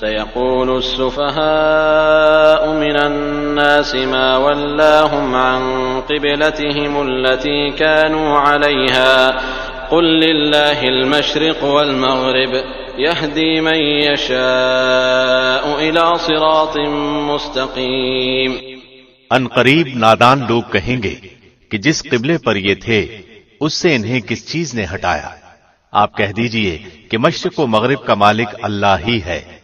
سيقول السفهاء من الناس ما ولاهم عن قبلتهم التي كانوا عليها. قل لله المشرق والمغرب، يهدي من يشاء إلى صراط مستقيم. ان قریب نادان لوگ کہیں گے کہ جس قبلے پر یہ تھے، اس سے انہیں کس چیز نے ہٹایا؟ آپ کہہ دیجیے کہ مشرق و مغرب کا مالک اللہ ہی ہے۔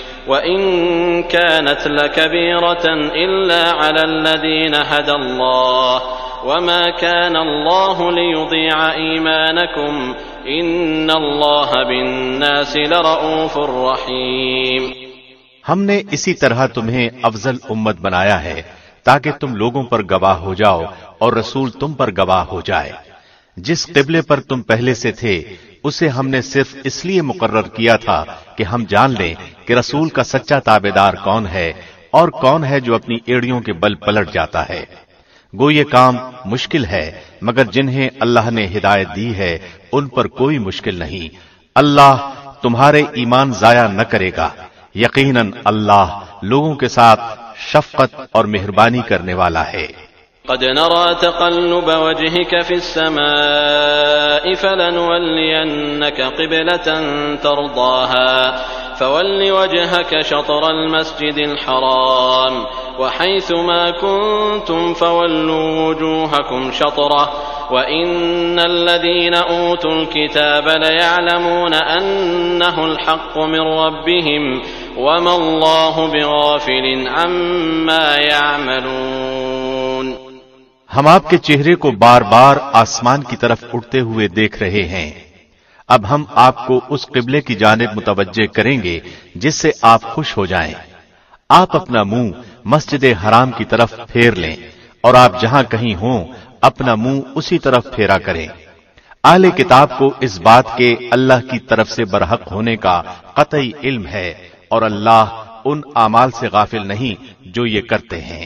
وإن كانت لكبيرة إلا على الذين هدى الله وما كان الله ليضيع إيمانكم إن الله بالناس لرؤوف رحيم ہم نے اسی طرح تمہیں افضل امت بنایا ہے تاکہ تم لوگوں پر گواہ ہو جاؤ اور رسول تم پر گواہ ہو جائے۔ جس قبلے پر تم پہلے سے تھے اسے ہم نے صرف اس لیے مقرر کیا تھا کہ ہم جان لیں کہ رسول کا سچا تابے دار کون ہے اور کون ہے جو اپنی ایڑیوں کے بل پلٹ جاتا ہے۔ گو یہ کام مشکل ہے، مگر جنہیں اللہ نے ہدایت دی ہے، ان پر کوئی مشکل نہیں۔ اللہ تمہارے ایمان ضائع نہ کرے گا۔ یقیناً اللہ لوگوں کے ساتھ شفقت اور مہربانی کرنے والا ہے۔ قد نرى تقلب وجهك في السماء فلنولينك قبلة ترضاها فول وجهك شطر المسجد الحرام وحيث ما كنتم فولوا وجوهكم شطره وإن الذين أوتوا الكتاب ليعلمون أنه الحق من ربهم وما الله بغافل عما يعملون ہم آپ کے چہرے کو بار بار آسمان کی طرف اٹھتے ہوئے دیکھ رہے ہیں۔ اب ہم آپ کو اس قبلے کی جانب متوجہ کریں گے جس سے آپ خوش ہو جائیں۔ آپ اپنا منہ مسجد حرام کی طرف پھیر لیں اور آپ جہاں کہیں ہوں، اپنا منہ اسی طرف پھیرا کریں۔ اہل کتاب کو اس بات کے اللہ کی طرف سے برحق ہونے کا قطعی علم ہے اور اللہ ان اعمال سے غافل نہیں جو یہ کرتے ہیں۔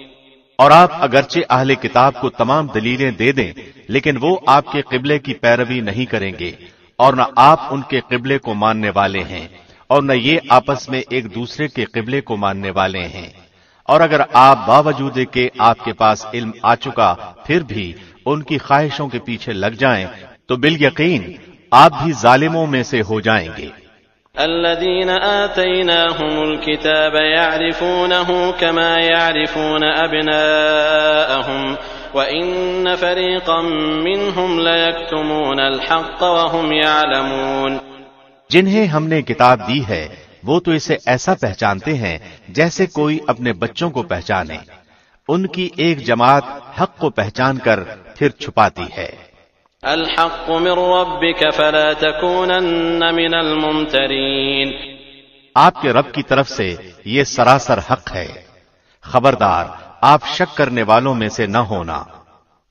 اور آپ اگرچہ اہل کتاب کو تمام دلیلیں دے دیں، لیکن وہ آپ کے قبلے کی پیروی نہیں کریں گے، اور نہ آپ ان کے قبلے کو ماننے والے ہیں، اور نہ یہ آپس میں ایک دوسرے کے قبلے کو ماننے والے ہیں۔ اور اگر آپ باوجود کے آپ کے پاس علم آ چکا، پھر بھی ان کی خواہشوں کے پیچھے لگ جائیں، تو بال یقین آپ بھی ظالموں میں سے ہو جائیں گے۔ الذين آتيناهم الكتاب يعرفونه كما يعرفون أبناءهم، وإن فريقا منهم ليكتمون الحق وهم يعلمون. جنہیں ہم نے کتاب دی ہے، وہ تو اسے ایسا پہچانتے ہیں جیسے کوئی اپنے بچوں کو پہچانے۔ ان کی ایک جماعت حق کو پہچان کر پھر چھپاتی ہے۔ الحق من ربك فلا تكونن من الممترين. آپ کے رب کی طرف سے یہ سراسر حق ہے۔ خبردار آپ شک کرنے والوں میں سے نہ ہونا۔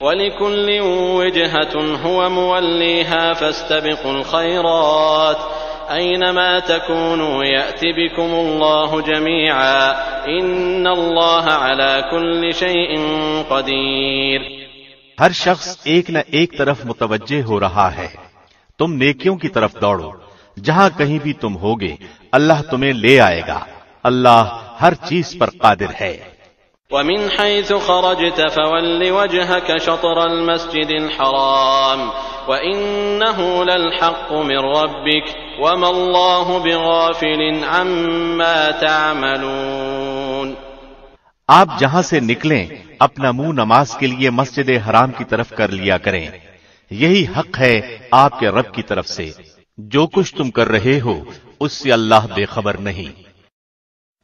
وَلِكُلِّ وِجْهَةٌ هُوَ مُوَلِّيهَا فَاسْتَبِقُوا الْخَيْرَاتِ. أَيْنَمَا تَكُونُوا يَأْتِ بِكُمُ اللَّهُ جَمِيعًا. إِنَّ اللَّهَ عَلَى كُلِّ شَيْءٍ قَدِيرٌ. ہر شخص ایک نہ ایک طرف متوجہ ہو رہا ہے۔ تم نیکیوں کی طرف دوڑو۔ جہاں کہیں بھی تم ہوگے، اللہ تمہیں لے آئے گا۔ اللہ ہر چیز پر قادر ہے۔ ومن حيث خرجت فول وجهك شطر المسجد الحرام وإنه للحق من ربك وما الله بغافل عما تعملون آپ جہاں سے نکلیں، اپنا منہ نماز کے لیے مسجد حرام کی طرف کر لیا کریں۔ یہی حق ہے آپ کے رب کی طرف سے۔ جو کچھ تم کر رہے ہو، اس سے اللہ بے خبر نہیں۔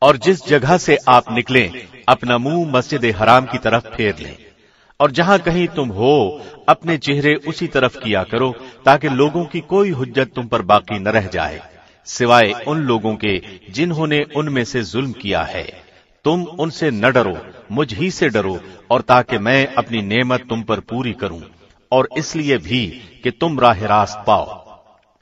اور جس جگہ سے آپ نکلیں، اپنا منہ مسجد حرام کی طرف پھیر لیں۔ اور جہاں کہیں تم ہو، اپنے چہرے اسی طرف کیا کرو تاکہ لوگوں کی کوئی حجت تم پر باقی نہ رہ جائے۔ سوائے ان لوگوں کے جنہوں نے ان میں سے ظلم کیا ہے۔ تم ان سے نہ ڈرو، مجھ ہی سے ڈرو اور تاکہ میں اپنی نعمت تم پر پوری کروں۔ اور اس لیے بھی کہ تم راہ راست پاؤ۔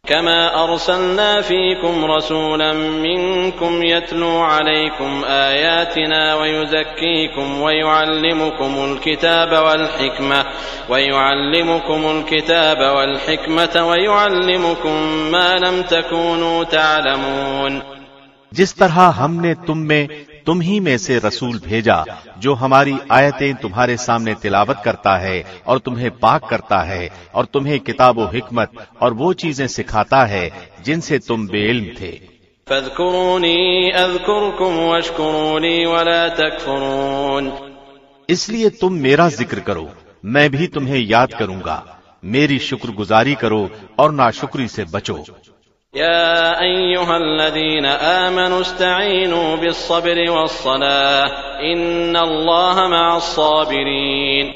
كما أرسلنا فيكم رسولا منكم يتلو عليكم آياتنا ويزكيكم ويعلمكم الكتاب والحكمة ويعلمكم الكتاب والحكمة ويعلمكم ما لم تكونوا تعلمون جس طرح ہم نے تم میں تم ہی میں سے رسول بھیجا جو ہماری آیتیں تمہارے سامنے تلاوت کرتا ہے اور تمہیں پاک کرتا ہے اور تمہیں کتاب و حکمت اور وہ چیزیں سکھاتا ہے جن سے تم بے علم تھے۔ ولا تكفرون اس لیے تم میرا ذکر کرو میں بھی تمہیں یاد کروں گا۔ میری شکر گزاری کرو اور ناشکری سے بچو۔ يا أيها الذين آمنوا استعينوا بالصبر والصلاة إن الله مع الصابرين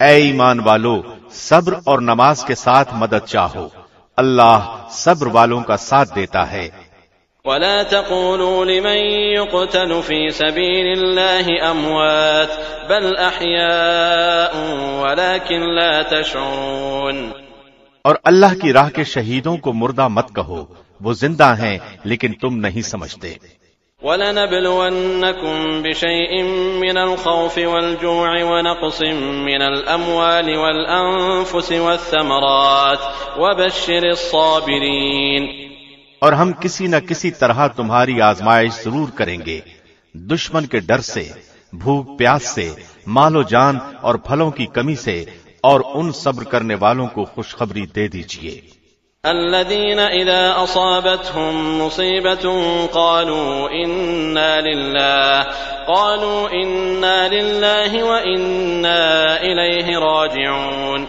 اے ایمان والو صبر اور نماز کے ساتھ مدد چاہو۔ اللہ صبر والوں کا ساتھ دیتا ہے۔ ولا تقولوا لمن يقتل في سبيل الله أموات بل أحياء ولكن لا تشعرون۔ اور اللہ کی راہ کے شہیدوں کو مردہ مت کہو وہ زندہ ہیں لیکن تم نہیں سمجھتے۔ وَلَنَبْلُوَنَّكُمْ بِشَيْءٍ مِّنَ الْخَوْفِ وَالْجُوعِ وَنَقْصٍ مِّنَ الْأَمْوَالِ وَالْأَنفُسِ وَالثَّمَرَاتِ وَبَشِّرِ الصَّابِرِينَ اور ہم کسی نہ کسی طرح تمہاری آزمائش ضرور کریں گے۔ دشمن کے ڈر سے بھوک پیاس سے مال و جان اور پھلوں کی کمی سے اور ان صبر کرنے والوں کو خوشخبری دے دیجیے الذين إذا أصابتهم مصيبة قالوا إنا لله قالوا إنا لله وإنا إليه راجعون۔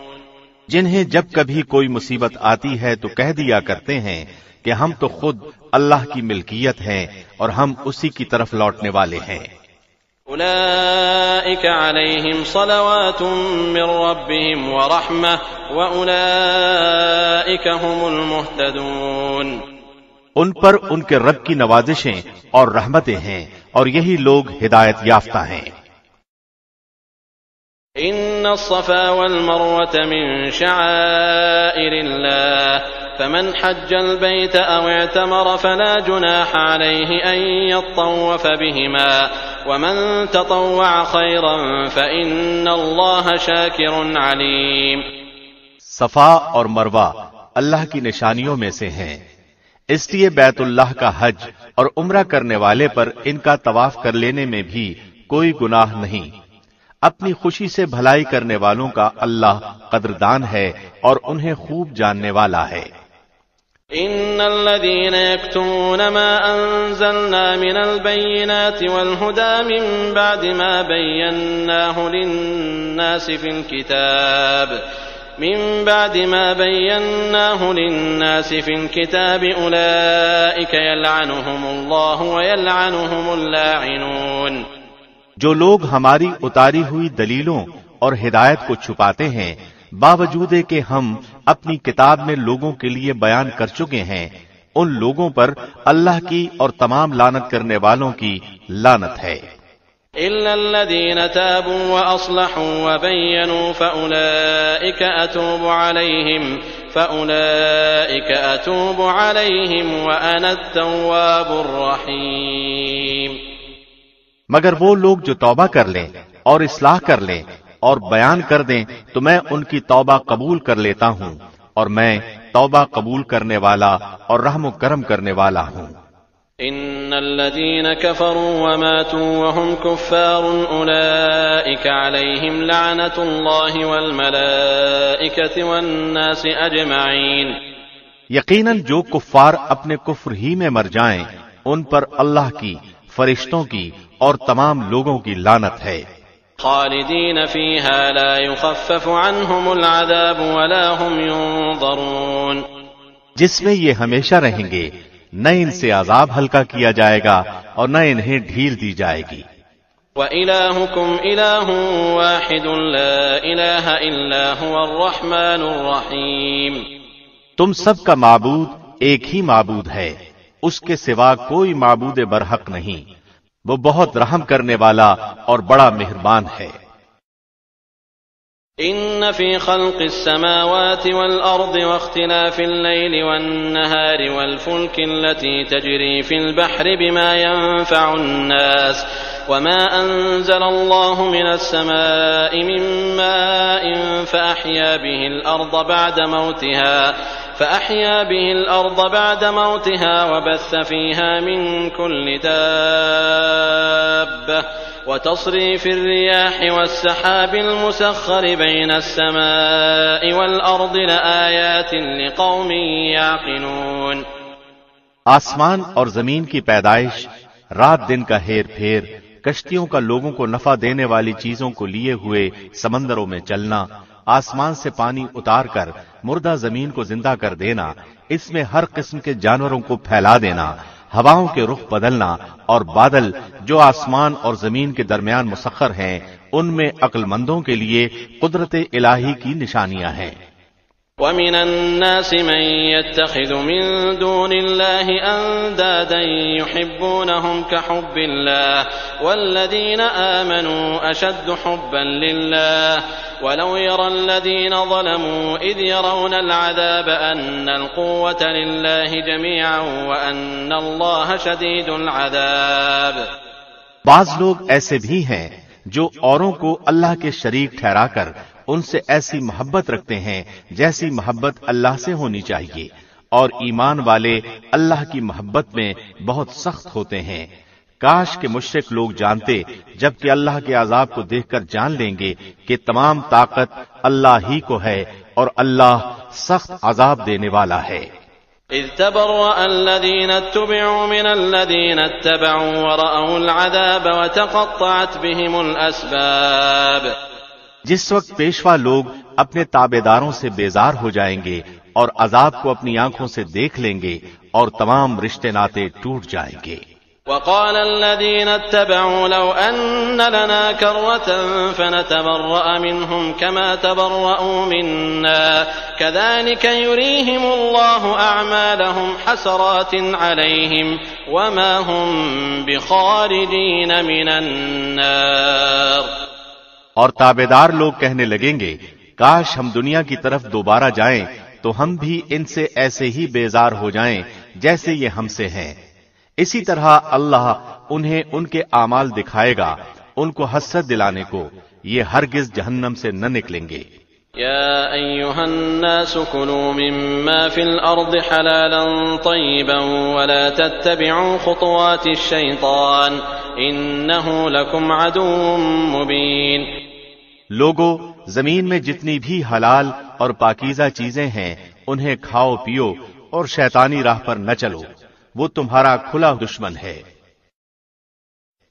جنہیں جب کبھی کوئی مصیبت آتی ہے تو کہہ دیا کرتے ہیں کہ ہم تو خود اللہ کی ملکیت ہیں اور ہم اسی کی طرف لوٹنے والے ہیں۔ أولئك عليهم صلوات من ربهم ورحمة وأولئك هم المهتدون ان پر ان کے رب کی نوازشیں اور رحمتیں ہیں اور یہی لوگ ہدایت یافتہ ہیں۔ ان الصفا والمروة من شعائر الله، فمن حج البيت او اعتمر فلا جناح عليه ان يطوف بهما، ومن تطوع خيرا فان الله شاكر عليم. صفا اور مروہ اللہ کی نشانیوں میں سے ہیں، اس لیے بیت اللہ کا حج اور عمرہ کرنے والے پر ان کا طواف کر لینے میں بھی کوئی گناہ نہیں۔ اپنی خوشی سے بھلائی کرنے والوں کا اللہ قدردان ہے اور انہیں خوب جاننے والا ہے۔ ان الذين يكتمون ما انزلنا من البينات والهدى من بعد ما بيناه للناس في الكتاب من بعد ما بيناه للناس في الكتاب اولئك يلعنهم الله ويلعنهم اللاعنون۔ جو لوگ ہماری اتاری ہوئی دلیلوں اور ہدایت کو چھپاتے ہیں باوجود کہ ہم اپنی کتاب میں لوگوں کے لیے بیان کر چکے ہیں، ان لوگوں پر اللہ کی اور تمام لانت کرنے والوں کی لانت ہے۔ إلا الذين تابوا وأصلحوا وبينوا فأولئك أتوب عليهم، فأولئك أتوب عليهم وأنا التواب الرحيم مگر وہ لوگ جو توبہ کر لیں اور اصلاح کر لیں اور بیان کر دیں تو میں ان کی توبہ قبول کر لیتا ہوں اور میں توبہ قبول کرنے والا اور رحم و کرم کرنے والا ہوں۔ ان الذين كفروا وماتوا وهم كفار اولئك عليهم لعنه الله والملائكه والناس اجمعين یقیناً جو کفار اپنے کفر ہی میں مر جائیں ان پر اللہ کی فرشتوں کی اور تمام لوگوں کی لانت ہے۔ خالدين فيها لا يخفف عنهم العذاب ولا هم ينظرون جس میں یہ ہمیشہ رہیں گے نہ ان سے عذاب ہلکا کیا جائے گا اور نہ انہیں ڈھیل دی جائے گی۔ وَإِلَاهُكُمْ إِلَاهٌ وَاحِدٌ لَا إِلَاهَ إِلَّا هُوَ الرَّحْمَنُ الرَّحِيمُ۔ تم سب کا معبود ایک ہی معبود ہے اس کے سوا کوئی معبود برحق نہیں۔ وہ بہت رحم کرنے والا اور بڑا مہربان ہے۔ ان في خلق السماوات والارض واختلاف الليل والنهار والفلك التي تجري في البحر بما ينفع الناس وما انزل الله من السماء من ماء فاحيا به الارض بعد موتها فأحيا به الأرض بعد موتها وبث فيها من كل دابة وتصريف الرياح والسحاب المسخر بين السماء والأرض لآيات لقوم يعقلون. آسمان اور زمین کی پیدائش، رات دن کا ہیر پھیر، کشتیوں کا لوگوں کو نفع دینے والی چیزوں کو لیے ہوئے سمندروں میں چلنا، آسمان سے پانی اتار کر مردہ زمین کو زندہ کر دینا، اس میں ہر قسم کے جانوروں کو پھیلا دینا ہواؤں کے رخ بدلنا اور بادل جو آسمان اور زمین کے درمیان مسخر ہیں، ان میں عقل مندوں کے لیے قدرت الہی کی نشانیاں ہیں۔ ومن الناس من يتخذ من دون الله أندادا يحبونهم كحب الله والذين آمنوا أشد حبا لله ولو يرى الذين ظلموا إذ يرون العذاب أن القوة لله جميعا وأن الله شديد العذاب بعض لوگ ایسے بھی ہیں جو اوروں کو اللہ کے شریک ٹھہرا کر ان سے ایسی محبت رکھتے ہیں جیسی محبت اللہ سے ہونی چاہیے۔ اور ایمان والے اللہ کی محبت میں بہت سخت ہوتے ہیں۔ کاش کے مشرق لوگ جانتے، جبکہ اللہ کے عذاب کو دیکھ کر جان لیں گے کہ تمام طاقت اللہ ہی کو ہے اور اللہ سخت عذاب دینے والا ہے۔ اذ تبرأ الذين اتبعوا من الذين اتبعوا ورأوا العذاب وتقطعت بهم الأسباب۔ جس وقت پیشوا لوگ اپنے تابے داروں سے بیزار ہو جائیں گے اور عذاب کو اپنی آنکھوں سے دیکھ لیں گے اور تمام رشتے ناطے ٹوٹ جائیں گے۔ وقال الذين اتبعوا لو أن لنا كرة فنتبرأ منهم كما تبرأوا منا. كذلك يريهم الله أعمالهم حسرات عليهم وما هم بخارجين من النار. اور تابے دار لوگ کہنے لگیں گے، کاش ہم دنیا کی طرف دوبارہ جائیں، تو ہم بھی ان سے ایسے ہی بیزار ہو جائیں جیسے یہ ہم سے ہیں۔ اسی طرح اللہ انہیں ان کے اعمال دکھائے گا، ان کو حسرت دلانے کو، یہ ہرگز جہنم سے نہ نکلیں گے۔ يا أيها الناس كلوا مما في الأرض حلالا طيبا ولا تتبعوا خطوات الشيطان إنه لكم عدو مبين لوگو زمین میں جتنی بھی حلال اور پاکیزہ چیزیں ہیں انہیں کھاؤ پیو اور شیطانی راہ پر نہ چلو۔ وہ تمہارا کھلا دشمن ہے۔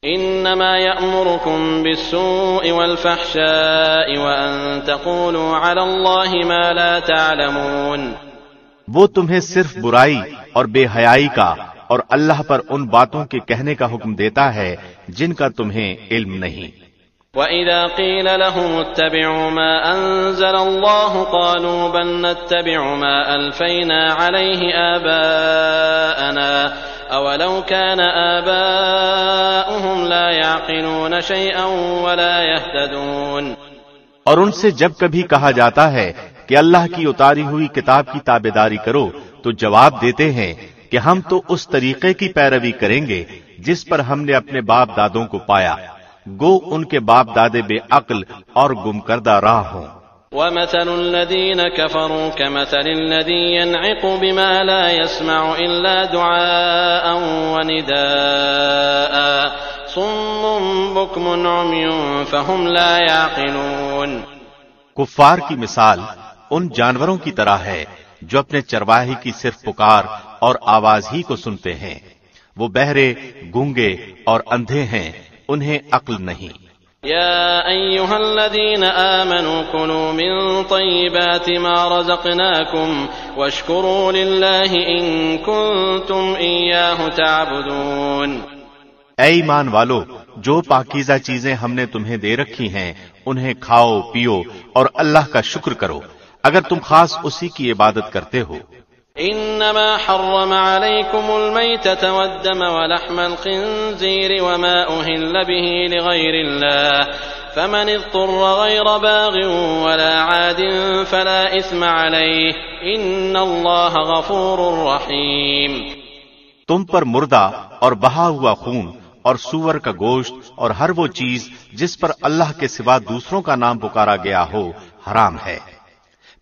انما يأمركم بالسوء والفحشاء وان تقولوا على الله ما لا تعلمون۔ وہ تمہیں صرف برائی اور بے حیائی کا اور اللہ پر ان باتوں کے کہنے کا حکم دیتا ہے جن کا تمہیں علم نہیں۔ وَإِذَا قِيلَ لَهُمُ اتَّبِعُوا مَا أَنزَلَ اللَّهُ قَالُوا بَلْ نَتَّبِعُ مَا أَلْفَيْنَا عَلَيْهِ آبَاءَنَا أَوَلَوْ كَانَ آبَاؤُهُمْ لَا يَعْقِلُونَ شَيْئًا وَلَا يَهْتَدُونَ اور ان سے جب کبھی کہا جاتا ہے کہ اللہ کی اتاری ہوئی کتاب کی تابیداری کرو، تو جواب دیتے ہیں کہ ہم تو اس طریقے کی پیروی کریں گے جس پر ہم نے اپنے باپ دادوں کو پایا۔ گو ان کے باپ دادے بے عقل اور گم کردہ راہ ہوں۔ ومثل الذين كفروا كمثل الذي ينعق بما لا يسمع إلا دعاء ونداء صم بكم عمي فهم لا يعقلون۔ کفار کی مثال ان جانوروں کی طرح ہے جو اپنے چرواہی کی صرف پکار اور آواز ہی کو سنتے ہیں۔ وہ بہرے گونگے اور اندھے ہیں۔ انہیں عقل نہیں۔ يا أيها الذين آمنوا كنوا من طيبات ما رزقناكم واشكروا لله إن كنتم إياه تعبدون۔ اے ایمان والو جو پاکیزہ چیزیں ہم نے تمہیں دے رکھی ہیں انہیں کھاؤ پیو اور اللہ کا شکر کرو۔ اگر تم خاص اسی کی عبادت کرتے ہو۔ إنما حرم عليكم الميتة والدم ولحم الخنزير وما أهل به لغير الله فمن اضطر غير باغ ولا عاد فلا إثم عليه إن الله غفور رحيم تم پر مردہ اور بہا ہوا خون اور سور کا گوشت اور ہر وہ چیز جس پر اللہ کے سوا دوسروں کا نام پکارا گیا ہو حرام ہے۔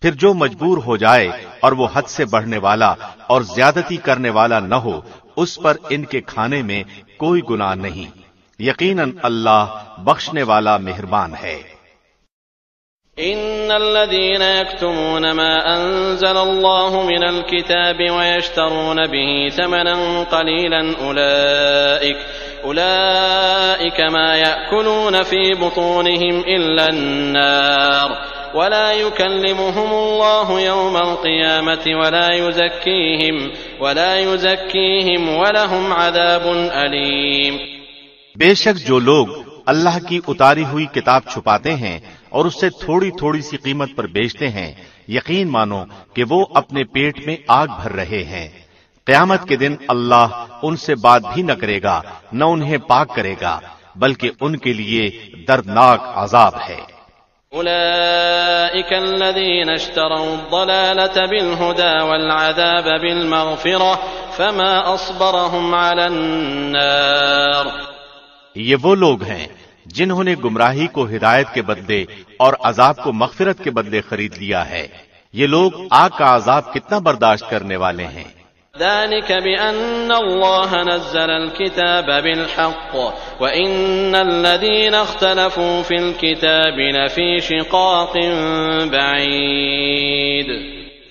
پھر جو مجبور ہو جائے اور وہ حد سے بڑھنے والا اور زیادتی کرنے والا نہ ہو، اس پر ان کے کھانے میں کوئی گناہ نہیں۔ یقیناً اللہ بخشنے والا مہربان ہے۔ ان الذين يكتمون ما انزل الله من الكتاب ويشترون به ثمنا قليلا اولئك اولئك ما ياكلون في بطونهم الا النار۔ ولا يكلمهم الله يوم القيامة ولا يزكيهم ولا يزكيهم ولهم عذاب أليم. بے شک جو لوگ اللہ کی اتاری ہوئی کتاب چھپاتے ہیں اور اس سے تھوڑی تھوڑی سی قیمت پر بیچتے ہیں، یقین مانو کہ وہ اپنے پیٹ میں آگ بھر رہے ہیں۔ قیامت کے دن اللہ ان سے بات بھی نہ کرے گا، نہ انہیں پاک کرے گا، بلکہ ان کے لیے دردناک عذاب ہے۔ أولئك الذين اشتروا الضلالة بالهدى والعذاب بالمغفرة فما أصبرهم على النار. یہ وہ لوگ ہیں جنہوں نے گمراہی کو ہدایت کے بدلے اور عذاب کو مغفرت کے بدلے خرید لیا ہے۔ یہ لوگ آگ کا عذاب کتنا برداشت کرنے والے ہیں۔ ذلك بأن الله نزل الكتاب بالحق وإن الذين اختلفوا في الكتاب لفي شقاق بعيد.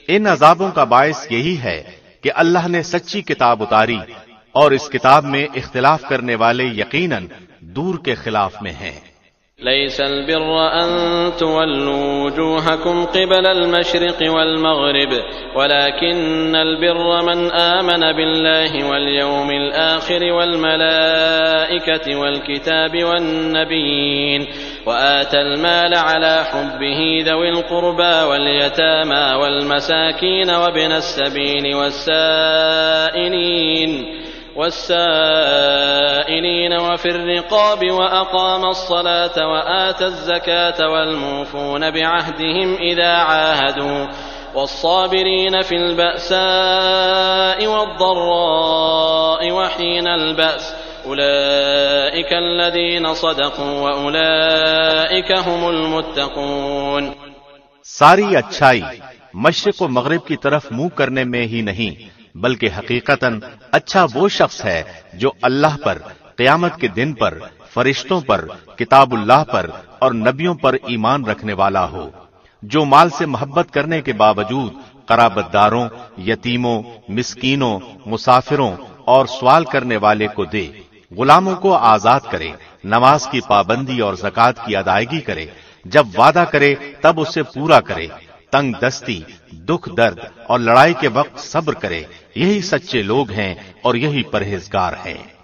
ان عذابوں کا باعث یہی ہے کہ اللہ نے سچی کتاب اتاری اور اس کتاب میں اختلاف کرنے والے یقیناً دور کے خلاف میں ہیں۔ ليس البر أن تولوا وجوهكم قبل المشرق والمغرب، ولكن البر من آمن بالله واليوم الآخر والملائكة والكتاب والنبيين، وآتى المال على حبه ذوي القربى واليتامى والمساكين وابن السبيل والسائلين. والسائلين وفي الرقاب وأقام الصلاة وآتى الزكاة والموفون بعهدهم إذا عاهدوا والصابرين في البأساء والضراء وحين البأس أولئك الذين صدقوا وأولئك هم المتقون ساری اچھائی مشرق و مغرب کی طرف منہ کرنے میں ہی نہیں بلکہ حقیقتا اچھا وہ شخص ہے جو اللہ پر، قیامت کے دن پر، فرشتوں پر، کتاب اللہ پر اور نبیوں پر ایمان رکھنے والا ہو، جو مال سے محبت کرنے کے باوجود قرابت داروں یتیموں، مسکینوں، مسافروں اور سوال کرنے والے کو دے، غلاموں کو آزاد کرے، نماز کی پابندی اور زکات کی ادائیگی کرے، جب وعدہ کرے تب اسے پورا کرے، تنگ دستی، دکھ درد اور لڑائی کے وقت صبر کرے یہی سچے لوگ ہیں اور یہی پرہیزگار ہیں۔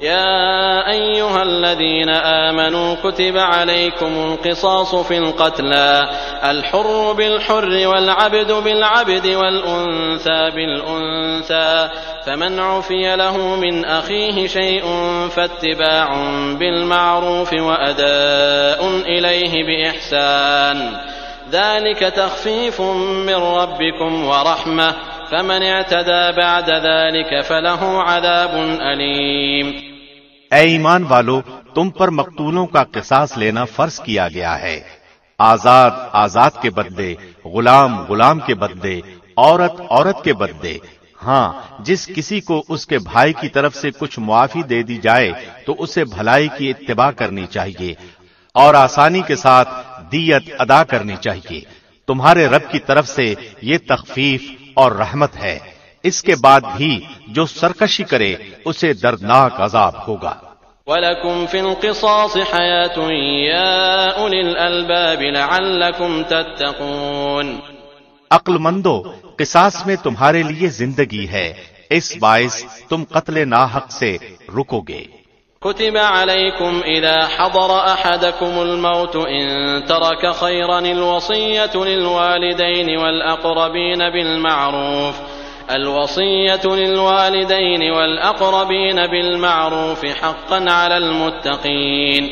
يا أيها الذين آمنوا كتب عليكم القصاص في القتلى الحر بالحر والعبد بالعبد والأنثى بالأنثى فمن عفي له من أخيه شيء فاتباع بالمعروف وأداء إليه بإحسان ذلك تخفيف من ربكم ورحمة فمن اعتدى بعد ذلك فله عذاب أليم۔ اے ایمان والو، تم پر مقتولوں کا قصاص لینا فرض کیا گیا ہے۔ آزاد آزاد کے بدلے، غلام غلام کے بدلے، عورت عورت کے بدلے۔ ہاں جس کسی کو اس کے بھائی کی طرف سے کچھ معافی دے دی جائے، تو اسے بھلائی کی اتباع کرنی چاہیے۔ اور آسانی کے ساتھ دیت ادا کرنی چاہیے۔ تمہارے رب کی طرف سے یہ تخفیف اور رحمت ہے۔ اس کے بعد بھی جو سرکشی کرے اسے دردناک عذاب ہوگا۔ وَلَكُمْ فِي الْقِصَاصِ حَيَاةٌ يَا أُولِي الْأَلْبَابِ لَعَلَّكُمْ تَتَّقُونَ۔ عقل مندو قصاص میں تمہارے لیے زندگی ہے۔ اس باعث تم قتل ناحق سے رکو گے۔ كتب عليكم إذا حضر أحدكم الموت إن ترك خيرا الوصية للوالدين والأقربين بالمعروف، الوصية للوالدين والأقربين بالمعروف حقا على المتقين.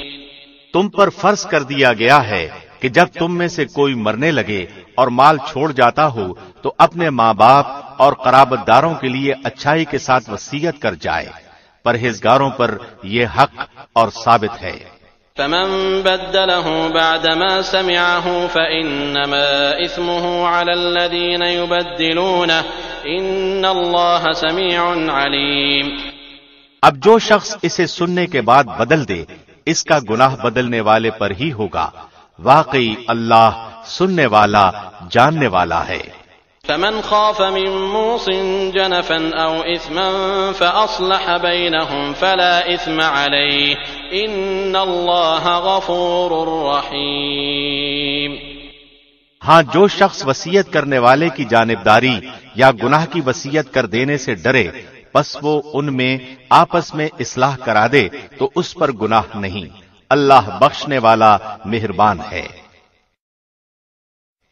تم پر فرض کر دیا گیا ہے کہ جب تم میں سے کوئی مرنے لگے اور مال چھوڑ جاتا ہو تو اپنے ماں باپ اور قرابت داروں کے لیے اچھائی کے ساتھ وسیعت کر جائے۔ پرہیزگاروں پر یہ حق اور ثابت ہے۔ فمن بدله بعدما سمعه فإنما إثمه على الذين يبدلونه إن الله سميع عليم۔ اب جو شخص اسے سننے کے بعد بدل دے اس کا گناہ بدلنے والے پر ہی ہوگا۔ واقعی اللہ سننے والا جاننے والا ہے۔ فمن خاف من موص جنفا او اثما فاصلح بينهم فلا اثم عليه ان الله غفور رحيم ہاں جو شخص وسیعت کرنے والے کی جانبداری یا گناہ کی وسیعت کر دینے سے ڈرے بس وہ ان میں، آپس میں اصلاح کرا دے، تو اس پر گناہ نہیں۔ اللہ بخشنے والا مہربان ہے۔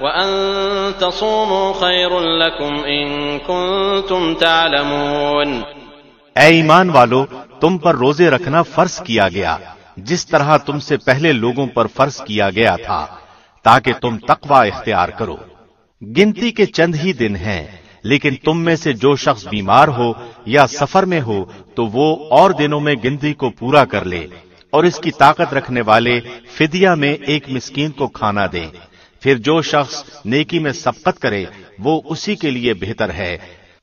وَأَن تَصُومُوا خَيْرٌ لَكُمْ إِن كُنتُمْ تَعْلَمُونَ اے ایمان والو، تم پر روزے رکھنا فرض کیا گیا، جس طرح تم سے پہلے لوگوں پر فرض کیا گیا تھا، تاکہ تم تقوی اختیار کرو۔ گنتی کے چند ہی دن ہیں، لیکن تم میں سے جو شخص بیمار ہو یا سفر میں ہو، تو وہ اور دنوں میں گنتی کو پورا کر لے، اور اس کی طاقت رکھنے والے فدیہ میں ایک مسکین کو کھانا دیں پھر جو شخص نیکی میں سبقت کرے، وہ اسی کے لیے بہتر ہے۔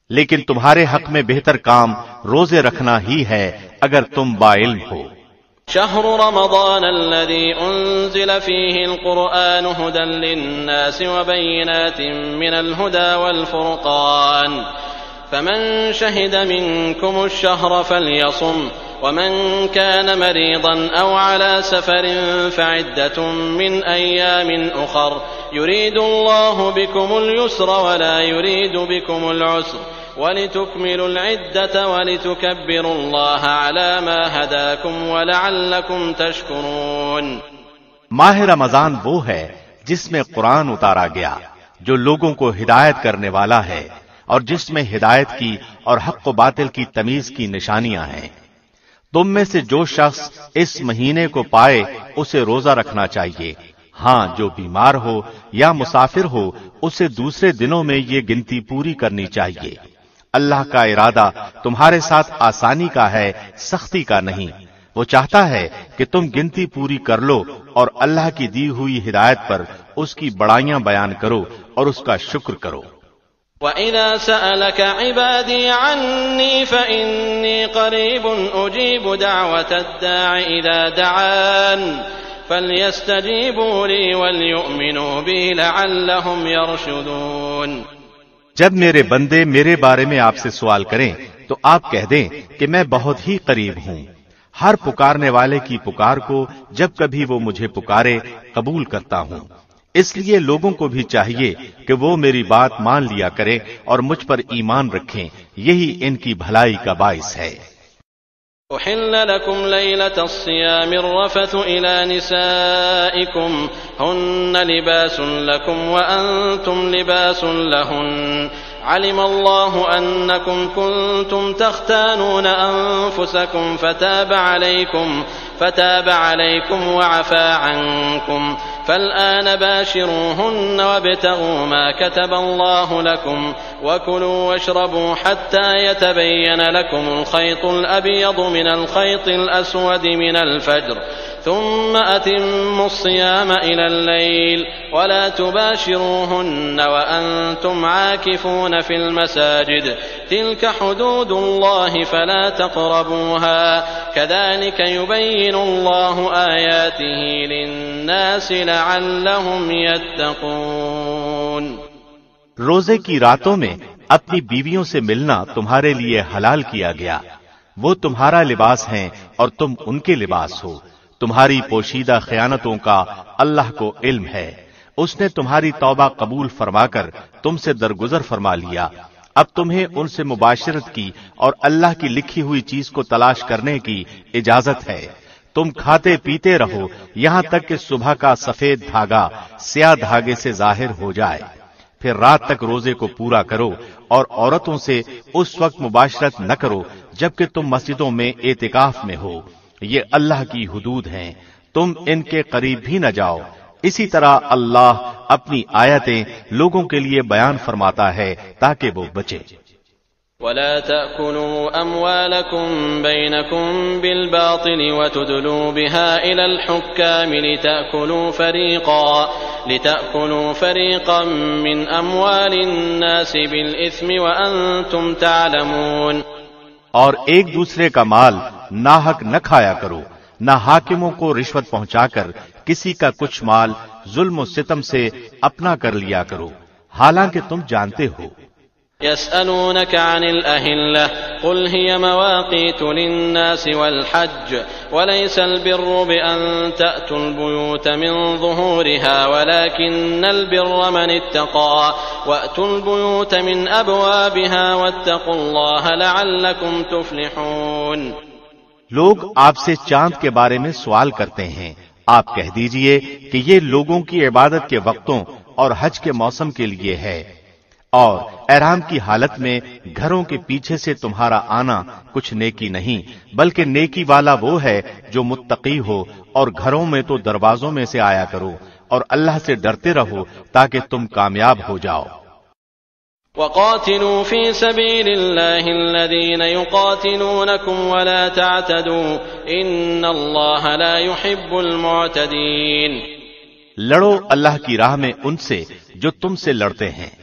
لیکن تمہارے حق میں بہتر کام روزے رکھنا ہی ہے اگر تم با علم ہو۔ شهر رمضان الذي أنزل فيه القرآن هدى للناس وبينات من الهدى والفرقان. فمن شهد منكم الشهر فليصم. ومن كان مريضا أو على سفر فعدة من أيام أخر يريد الله بكم اليسر ولا يريد بكم العسر ولتكملوا العدة ولتكبروا الله على ما هداكم ولعلكم تشكرون ماہ رمضان وہ ہے جس میں قرآن اتارا گیا، جو لوگوں کو ہدایت کرنے والا ہے اور جس میں ہدایت کی اور حق و باطل کی تمیز کی نشانیاں ہیں۔ تم میں سے جو شخص اس مہینے کو پائے اسے روزہ رکھنا چاہیے۔ ہاں جو بیمار ہو یا مسافر ہو، اسے دوسرے دنوں میں یہ گنتی پوری کرنی چاہیے۔ اللہ کا ارادہ تمہارے ساتھ آسانی کا ہے، سختی کا نہیں۔ وہ چاہتا ہے کہ تم گنتی پوری کر لو اور اللہ کی دی ہوئی ہدایت پر اس کی بڑائیاں بیان کرو اور اس کا شکر کرو۔ وَإِذَا سَأَلَكَ عِبَادِي عَنِّي فَإِنِّي قَرِيبٌ أُجِيبُ دَعْوَةَ الدَّاعِ إِذَا دَعَانِ فَلْيَسْتَجِيبُوا لِي وَلْيُؤْمِنُوا بِي لَعَلَّهُمْ يَرْشُدُونَ جب میرے بندے میرے بارے میں آپ سے سوال کریں تو آپ کہہ دیں کہ میں بہت ہی قریب ہوں۔ ہر پکارنے والے کی پکار کو جب کبھی وہ مجھے پکارے قبول کرتا ہوں۔ اس لیے لوگوں کو بھی چاہیے کہ وہ میری بات مان لیا کرے اور مجھ پر ایمان رکھیں۔ یہی ان کی بھلائی کا باعث ہے۔ أحل لكم ليلة الصيام الرفث إلى نسائكم هن لباس لكم وأنتم لباس لهن علم الله أنكم كنتم تختانون أنفسكم فتاب عليكم فتاب عليكم وعفى عنكم. فالآن باشروهن وابتغوا ما كتب الله لكم وكلوا واشربوا حتى يتبين لكم الخيط الأبيض من الخيط الأسود من الفجر. ثم أتموا الصيام إلى الليل. ولا تباشروهن وأنتم عاكفون في المساجد. تلك حدود الله فلا تقربوها. كذلك يبين الله آياته للناس لعلهم يتقون. روزے کی راتوں میں اپنی بیویوں سے ملنا تمہارے لیے حلال کیا گیا۔ وہ تمہارا لباس ہیں اور تم ان کے لباس ہو۔ تمہاری پوشیدہ خیانتوں کا اللہ کو علم ہے۔ اس نے تمہاری توبہ قبول فرما کر تم سے درگزر فرما لیا۔ اب تمہیں ان سے مباشرت کی اور اللہ کی لکھی ہوئی چیز کو تلاش کرنے کی اجازت ہے۔ تم کھاتے پیتے رہو، یہاں تک کہ صبح کا سفید دھاگا سیاہ دھاگے سے ظاہر ہو جائے۔ پھر رات تک روزے کو پورا کرو اور عورتوں سے اس وقت مباشرت نہ کرو جبکہ تم مسجدوں میں اعتکاف میں ہو۔ یہ اللہ کی حدود ہیں۔ تم ان کے قریب بھی نہ جاؤ۔ اسی طرح اللہ اپنی آیتیں لوگوں کے لیے بیان فرماتا ہے تاکہ وہ بچے۔ ولا تأكلوا أموالكم بينكم بالباطل وتدلوا بها إلى الحكام لتأكلوا فريقا لتأكلوا فريقا من أموال الناس بالإثم وأنتم تعلمون. اور ایک دوسرے کا مال ناحق نہ کھایا کرو، نہ حاکموں کو رشوت پہنچا کر کسی کا کچھ مال ظلم و ستم سے اپنا کر لیا کرو۔ حالانکہ تم جانتے ہو۔ يسألونك عن الأهلة، قل هي مواقيت للناس والحج، وليس البر بأن تأتوا البيوت من ظهورها، ولكن البر من اتقى، وأتوا البيوت من أبوابها، واتقوا الله لعلكم تفلحون. لوگ آپ سے چاند کے بارے میں سوال کرتے ہیں۔ آپ کہہ دیجیے کہ یہ لوگوں کی عبادت کے وقتوں اور حج کے موسم کے لیے ہے۔ اور احرام کی حالت میں گھروں کے پیچھے سے تمہارا آنا کچھ نیکی نہیں بلکہ نیکی والا وہ ہے جو متقی ہو اور گھروں میں تو دروازوں میں سے آیا کرو اور اللہ سے ڈرتے رہو تاکہ تم کامیاب ہو جاؤ۔ وقاتلوا في سبيل الله الذين يقاتلونكم ولا تعتدوا ان الله لا يحب المعتدين۔ لڑو اللہ کی راہ میں ان سے جو تم سے لڑتے ہیں۔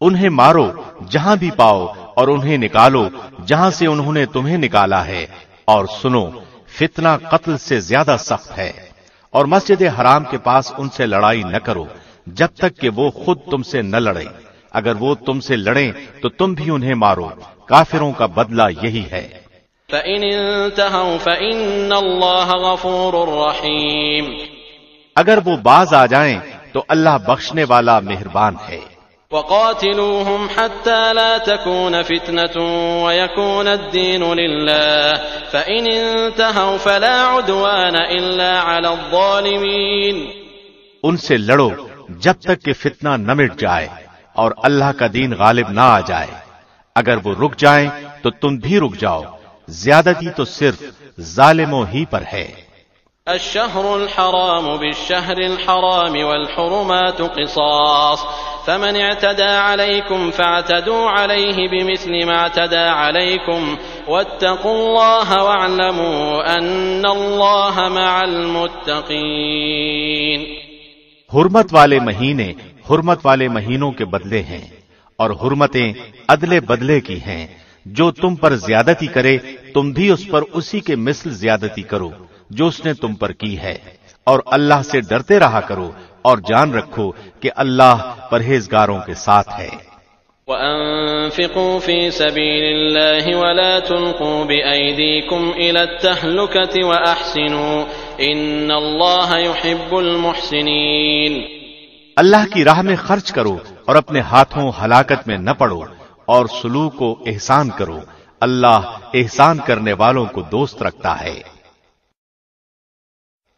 انہیں مارو جہاں بھی پاؤ اور انہیں نکالو جہاں سے انہوں نے تمہیں نکالا ہے۔ اور سنو فتنہ قتل سے زیادہ سخت ہے۔ اور مسجد حرام کے پاس ان سے لڑائی نہ کرو جب تک کہ وہ خود تم سے نہ لڑے اگر وہ تم سے لڑیں تو تم بھی انہیں مارو۔ کافروں کا بدلہ یہی ہے۔ فَإِنِ انتهوا فَإِنَّ اللَّهَ غَفُورٌ اگر وہ باز آ جائیں تو اللہ بخشنے والا مہربان ہے۔ وقاتلوهم حتى لا تكون فتنة ويكون الدين لله. فإن انتهوا فلا عدوان إلا على الظالمين. ان سے لڑو جب تک کہ فتنہ نہ مٹ جائے اور اللہ کا دین غالب نہ آ جائے۔ اگر وہ رک جائیں تو تم بھی رک جاؤ۔ زیادتی تو صرف ظالموں ہی پر ہے۔ الشهر الحرام بالشهر الحرام والحرمات قصاص. فمن اعتدى عليكم فاعتدوا عليه بمثل ما اعتدى عليكم. واتقوا الله واعلموا أن الله مع المتقين. حرمت والے مہینے حرمت والے مہینوں کے بدلے ہیں اور حرمتیں ادلے بدلے کی ہیں۔ جو تم پر زیادتی کرے تم بھی اس پر اسی کے مثل زیادتی کرو۔ جو اس نے تم پر کی ہے۔ اور اللہ سے ڈرتے رہا کرو اور جان رکھو کہ اللہ پرہیزگاروں کے ساتھ ہے۔ وأنفقوا في سبيل الله ولا تلقوا بأيديكم إلى التهلكة وأحسنوا إن الله يحب المحسنين۔ اللہ کی راہ میں خرچ کرو اور اپنے ہاتھوں ہلاکت میں نہ پڑو اور سلوک کو احسان کرو۔ اللہ احسان کرنے والوں کو دوست رکھتا ہے۔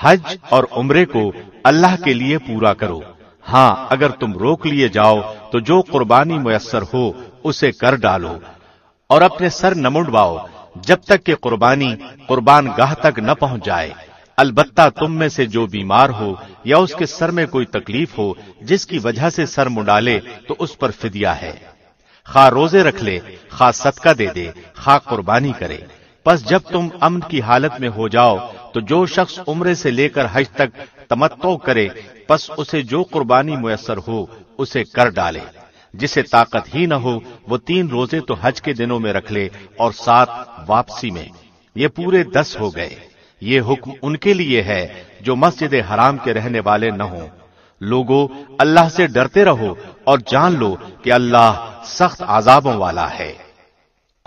حج اور عمرے کو اللہ کے لیے پورا کرو۔ ہاں اگر تم روک لیے جاؤ، تو جو قربانی میسر ہو، اسے کر ڈالو۔ اور اپنے سر نہ منڈواؤ، جب تک کہ قربانی قربان گاہ تک نہ پہنچ جائے۔ البتہ تم میں سے جو بیمار ہو یا اس کے سر میں کوئی تکلیف ہو، جس کی وجہ سے سر منڈالے، تو اس پر فدیہ ہے۔ خواہ روزے رکھ لے، خواہ صدقہ دے دے، خواہ قربانی کرے۔ پس جب تم امن کی حالت میں ہو جاؤ تو جو شخص عمرے سے لے کر حج تک تمتو کرے، پس اسے جو قربانی میسر ہو، اسے کر ڈالے۔ جسے طاقت ہی نہ ہو، وہ تین روزے تو حج کے دنوں میں رکھ لے اور سات واپسی میں۔ یہ پورے دس ہو گئے۔ یہ حکم ان کے لیے ہے جو مسجد حرام کے رہنے والے نہ ہوں۔ لوگوں اللہ سے ڈرتے رہو اور جان لو کہ اللہ سخت عذابوں والا ہے۔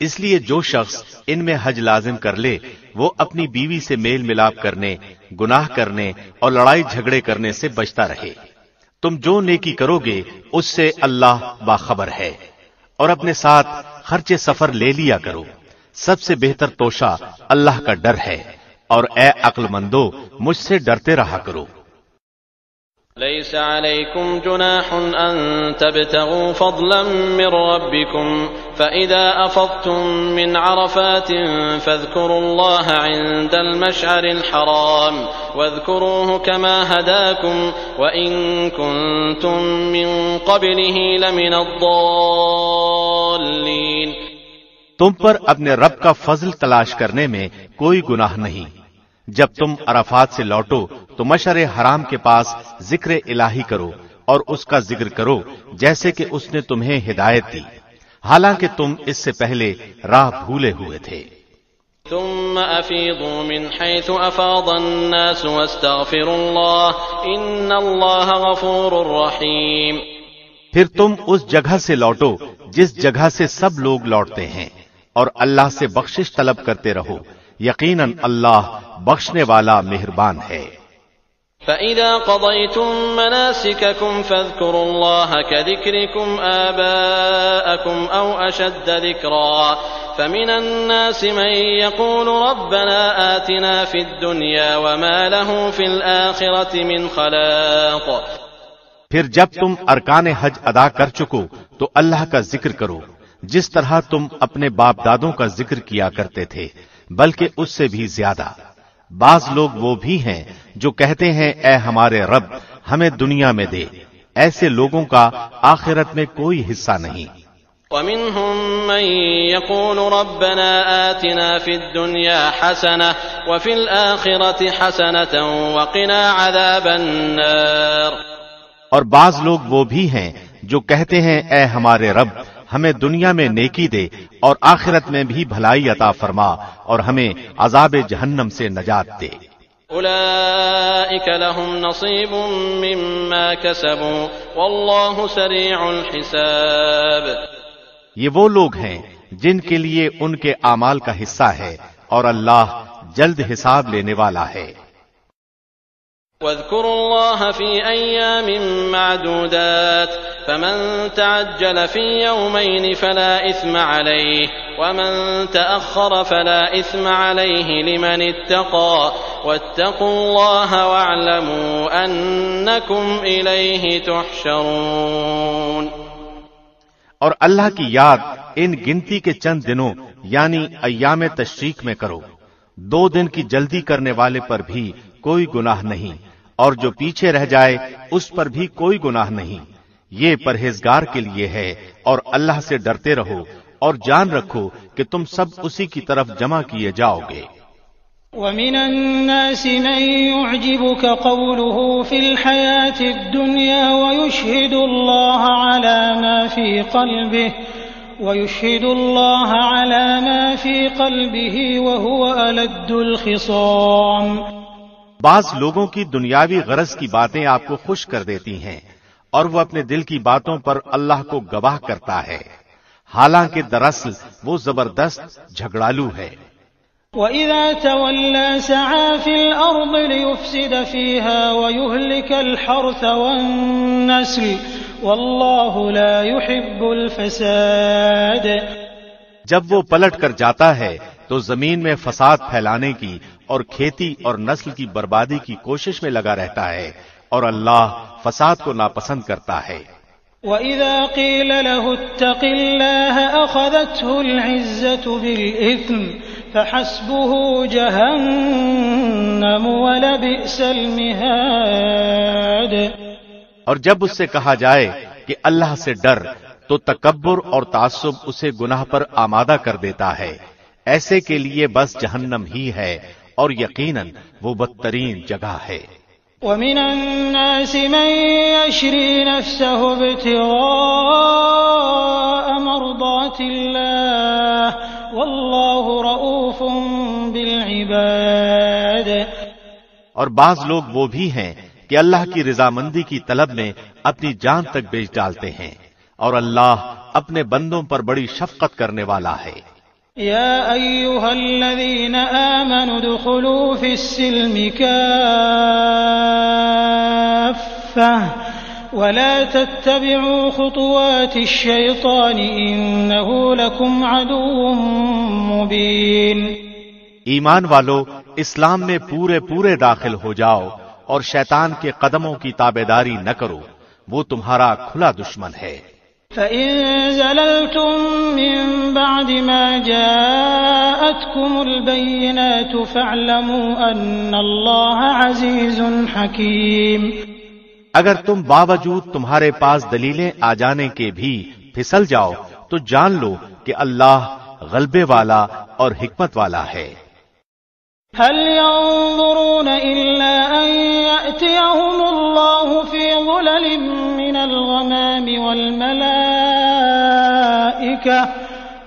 اس لیے جو شخص ان میں حج لازم کر لے، وہ اپنی بیوی سے میل ملاپ کرنے، گناہ کرنے اور لڑائی جھگڑے کرنے سے بچتا رہے۔ تم جو نیکی کرو گے، اس سے اللہ باخبر ہے۔ اور اپنے ساتھ خرچ سفر لے لیا کرو۔ سب سے بہتر توشہ اللہ کا ڈر ہے۔ اور اے عقل مندو مجھ سے ڈرتے رہا کرو۔ ليس عليكم جناح أن تبتغوا فضلا من ربكم فإذا أفضتم من عرفات فاذكروا الله عند المشعر الحرام واذكروه كما هداكم وإن كنتم من قبله لمن الضالين تم پر اپنے رب کا فضل تلاش کرنے میں کوئی گناہ نہیں۔ جب تم عرفات سے لوٹو تو مشر حرام کے پاس ذکر الہی کرو اور اس کا ذکر کرو جیسے کہ اس نے تمہیں ہدایت دی۔ حالانکہ تم اس سے پہلے راہ بھولے ہوئے تھے۔ ثم افیضوا من حيث افاض الناس واستغفروا الله ان الله غفور رحیم پھر تم اس جگہ سے لوٹو جس جگہ سے سب لوگ لوٹتے ہیں اور اللہ سے بخشش طلب کرتے رہو۔ یقیناً اللہ بخشنے والا مہربان ہے۔ فَإِذَا قَضَيْتُم مَّنَاسِكَكُمْ فَاذْكُرُوا اللَّهَ كَذِكْرِكُمْ آبَاءَكُمْ أَوْ أَشَدَّ ذِكْرًا فَمِنَ النَّاسِ مَن يَقُولُ رَبَّنَا آتِنَا فِي الدُّنْيَا وَمَا لَهُ فِي الْآخِرَةِ مِنْ خَلَاقٍ۔ پھر جب تم ارکان حج ادا کر چکو تو اللہ کا ذکر کرو۔ جس طرح تم اپنے باپ دادوں کا ذکر کیا کرتے تھے بلکہ اس سے بھی زیادہ۔ بعض لوگ وہ بھی ہیں جو کہتے ہیں اے ہمارے رب ہمیں دنیا میں دے۔ ایسے لوگوں کا آخرت میں کوئی حصہ نہیں۔ ومنهم من يقول ربنا آتنا في الدنيا حسنة وفي الآخرة حسنة وقنا عذاب النار۔ اور بعض لوگ وہ بھی ہیں جو کہتے ہیں اے ہمارے رب ہمیں دنیا میں نیکی دے اور آخرت میں بھی بھلائی عطا فرما اور ہمیں عذاب جہنم سے نجات دے۔ لهم نصيب مما كسبوا والله سريع الحساب۔ یہ وہ لوگ ہیں جن کے لیے ان کے اعمال کا حصہ ہے اور اللہ جلد حساب لینے والا ہے۔ واذكروا الله في أيام معدودات فمن تعجل في يومين فلا إثم عليه ومن تأخر فلا إثم عليه لمن اتقى واتقوا الله واعلموا أنكم إليه تحشرون اور اللہ کی یاد ان گنتی کے چند دنوں یعنی ایام تشریق میں کرو۔ دو دن کی جلدی کرنے والے پر بھی کوئی گناہ نہیں۔ اور جو پیچھے رہ جائے، اس پر بھی کوئی گناہ نہیں۔ یہ پرہیزگار کے لیے ہے اور اللہ سے ڈرتے رہو اور جان رکھو کہ تم سب اسی کی طرف جمع کیے جاؤ گے۔ ومن الناس من يعجبك قوله في الحياة الدنيا ويشهد الله على ما في قلبه، ويشهد الله على ما في قلبه وهو ألد الخصام۔ بعض لوگوں کی دنیاوی غرض کی باتیں آپ کو خوش کر دیتی ہیں اور وہ اپنے دل کی باتوں پر اللہ کو گواہ کرتا ہے۔ حالانکہ دراصل وہ زبردست جھگڑالو ہے۔ وَإِذَا تَوَلَّى سَعَى فِي الْأَرْضِ لِيُفْسِدَ فِيهَا وَيُهْلِكَ الْحَرْثَ وَالنَّسْلِ وَاللَّهُ لَا يُحِبُّ الْفَسَادِ۔ جب وہ پلٹ کر جاتا ہے تو زمین میں فساد پھیلانے کی اور کھیتی اور نسل کی بربادی کی کوشش میں لگا رہتا ہے اور اللہ فساد کو ناپسند کرتا ہے۔ وَإِذَا قِيلَ لَهُ اتَّقِ اللَّهَ أَخَذَتْهُ الْعِزَّةُ بِالْإِثْمِ فَحَسْبُهُ جَهَنَّمُ وَلَبِئْسَ الْمِهَادِ۔ اور جب اس سے کہا جائے کہ اللہ سے ڈر تو تکبر اور تعصب اسے گناہ پر آمادہ کر دیتا ہے۔ ایسے کے لیے بس جہنم ہی ہے۔ اور یقیناً وہ بدترین جگہ ہے۔ ومن الناس من يشري نفسه ابتغاء مرضات الله والله رؤوف بالعباد۔ اور بعض لوگ وہ بھی ہیں کہ اللہ کی رضامندی کی طلب میں اپنی جان تک بیچ ڈالتے ہیں اور اللہ اپنے بندوں پر بڑی شفقت کرنے والا ہے۔ يا أيها الذين آمنوا ادخلوا في السلم كافة ولا تتبعوا خطوات الشيطان إنه لكم عدو مبين ایمان والو، اسلام میں پورے پورے داخل ہو جاؤ اور شیطان کے قدموں کی تابے داری نہ کرو، وہ تمہارا کھلا دشمن ہے۔ فَإِن زَلَلْتُم مِّن بَعْدِ مَا جَاءَتْكُمُ الْبَيِّنَاتُ فَاعْلَمُوا أَنَّ اللَّهَ عَزِيزٌ حَكِيمٌ اگر تم باوجود تمہارے پاس دلیلیں آ جانے کے بھی پھسل جاؤ تو جان لو کہ اللہ غلبے والا اور حکمت والا ہے۔ هل ينظرون إلا أن يأتيهم الله في ظلل من الغمام والملائكة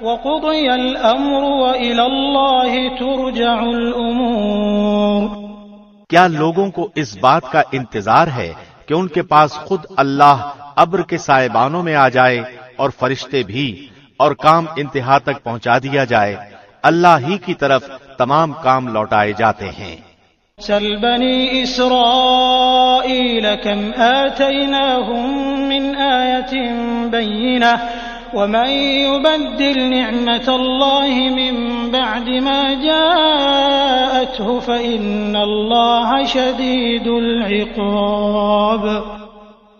وقضي الأمر وإلى الله ترجع الأمور۔ کیا لوگوں کو اس بات کا انتظار ہے کہ ان کے پاس خود اللہ ابر کے سائبانوں میں آ جائے اور فرشتے بھی اور کام انتہا تک پہنچا دیا جائے؟ اللہ ہی کی طرف تمام کام لوٹائے جاتے ہیں۔ سل بنی اسرائیل کم آتیناہم من آیت بینہ۔ ومن يبدل نعمة الله من بعد ما جاءته فإن الله شديد العقاب.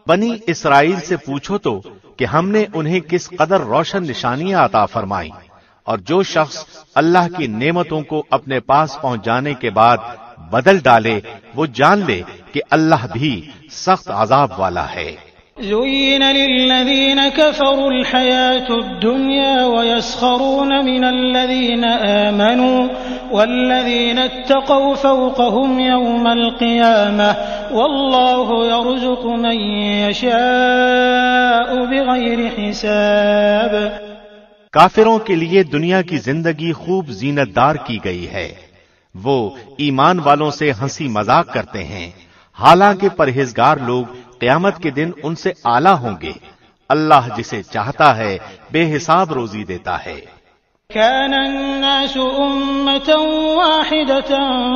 بنی اسرائیل سے پوچھو تو کہ ہم نے انہیں کس قدر روشن نشانیاں عطا فرمائیں اور جو شخص اللہ کی نعمتوں کو اپنے پاس پہنچ جانے کے بعد بدل ڈالے وہ جان لے کہ اللہ بھی سخت عذاب والا ہے۔ زين للذين كفروا الحياة الدنيا ويسخرون من الذين آمنوا والذين اتقوا فوقهم يوم القيامة والله يرزق من يشاء بغير حساب۔ کافروں کے لیے دنیا کی زندگی خوب زینت دار کی گئی ہے۔ وہ ایمان والوں سے ہنسی مذاق کرتے ہیں۔ حالانکہ پرہیزگار لوگ قیامت کے دن ان سے آلہ ہوں گے۔ اللہ جسے چاہتا ہے، بے حساب روزی دیتا ہے۔ كان الناس أمة واحدة،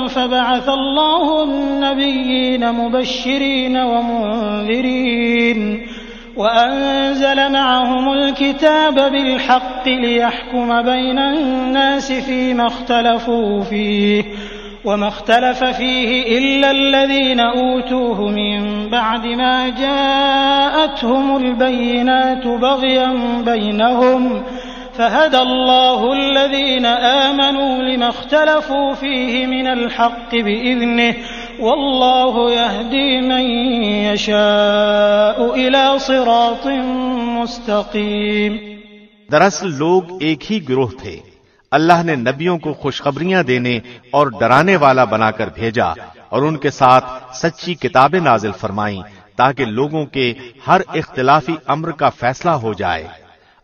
فبعث الله النبيين مبشرين ومنذرين، وأنزل معهم الكتاب بالحق ليحكم بين الناس فيما اختلفوا فيه. وما اختلف فيه إلا الذين أوتوه من بعد ما جاءتهم البينات بغيا بينهم فهدى الله الذين آمنوا لما اختلفوا فيه من الحق بإذنه والله يهدي من يشاء إلى صراط مستقيم دراصل لوگ ایک ہی گروہ تھے۔ اللہ نے نبیوں کو خوشخبریاں دینے اور ڈرانے والا بنا کر بھیجا اور ان کے ساتھ سچی کتابیں نازل فرمائیں تاکہ لوگوں کے ہر اختلافی امر کا فیصلہ ہو جائے۔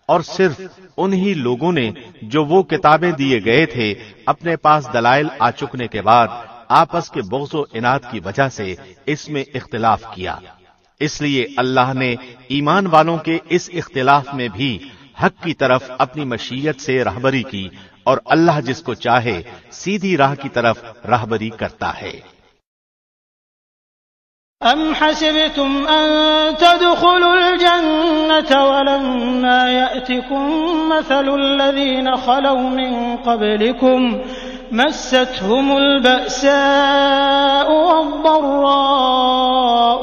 اور صرف انہی لوگوں نے جو وہ کتابیں دیے گئے تھے اپنے پاس دلائل آ چکنے کے بعد آپس کے بغض و انعد کی وجہ سے اس میں اختلاف کیا۔ اس لیے اللہ نے ایمان والوں کے اس اختلاف میں بھی حق کی طرف اپنی مشیت سے رہبری کی اور اللہ جس کو چاہے سیدھی راہ کی طرف راہبری کرتا ہے۔ ام حسبتم ان تدخلوا الجنة ولما يأتكم مثل الذين خلوا من قبلكم مستهم البأساء والضراء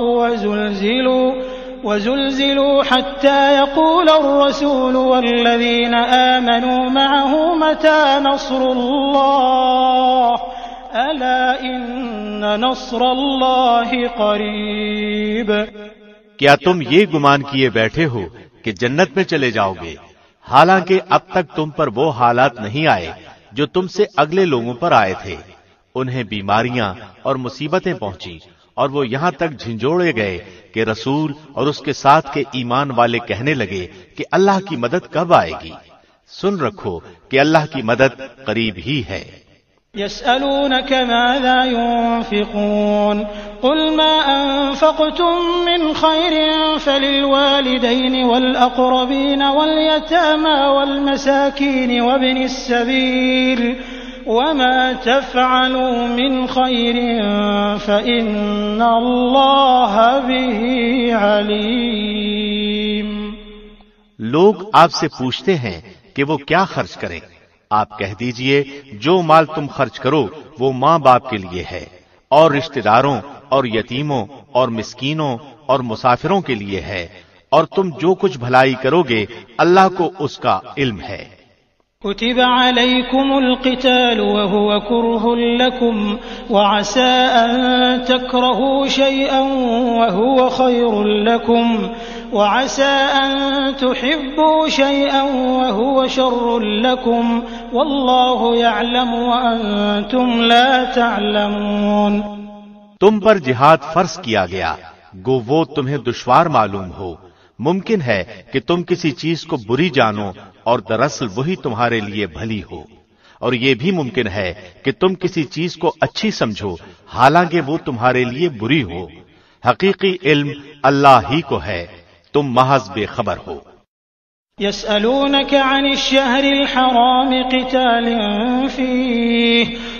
وزلزلوا وزلزلوا حتى يقول الرسول والذين آمنوا معه متى نصر الله؟ ألا إن نصر الله قريب. کیا تم یہ گمان کیے بیٹھے ہو کہ جنت میں چلے جاؤ گے؟ حالانکہ اب تک تم پر وہ حالات نہیں آئے جو تم سے اگلے لوگوں پر آئے تھے۔ انہیں بیماریاں اور مصیبتیں پہنچی اور وہ یہاں تک جھنجوڑے گئے کہ رسول اور اس کے ساتھ کے ایمان والے کہنے لگے کہ اللہ کی مدد کب آئے گی۔ سن رکھو کہ اللہ کی مدد قریب ہی ہے۔ يسألونك ماذا ينفقون؟ قل ما أنفقتم من خير فللوالدين والأقربين واليتامى والمساكين وابن السبيل وما تفعلوا من خير فإن الله به عليم لوگ آپ سے پوچھتے ہیں کہ وہ کیا خرچ کریں۔ آپ کہہ دیجیے، جو مال تم خرچ کرو، وہ ماں باپ کے لیے ہے۔ اور رشتہ داروں، اور یتیموں، اور مسکینوں، اور مسافروں کے لیے ہے۔ اور تم جو کچھ بھلائی کرو گے، اللہ کو اس کا علم ہے۔ كتب عليكم القتال وهو كره لكم وعسى أن تكرهوا شيئا وهو خير لكم وعسى أن تحبوا شيئا وهو شر لكم والله يعلم وأنتم لا تعلمون تم پر جہاد فرض کیا گیا، گو وہ تمہیں دشوار معلوم ہو۔ ممکن ہے کہ تم کسی چیز کو بری جانو اور دراصل وہی تمہارے لیے بھلی ہو۔ اور یہ بھی ممکن ہے کہ تم کسی چیز کو اچھی سمجھو، حالانکہ وہ تمہارے لیے بری ہو۔ حقیقی علم اللہ ہی کو ہے، تم محض بے خبر ہو۔ يسألونك عن الشهر الحرام قتال فيه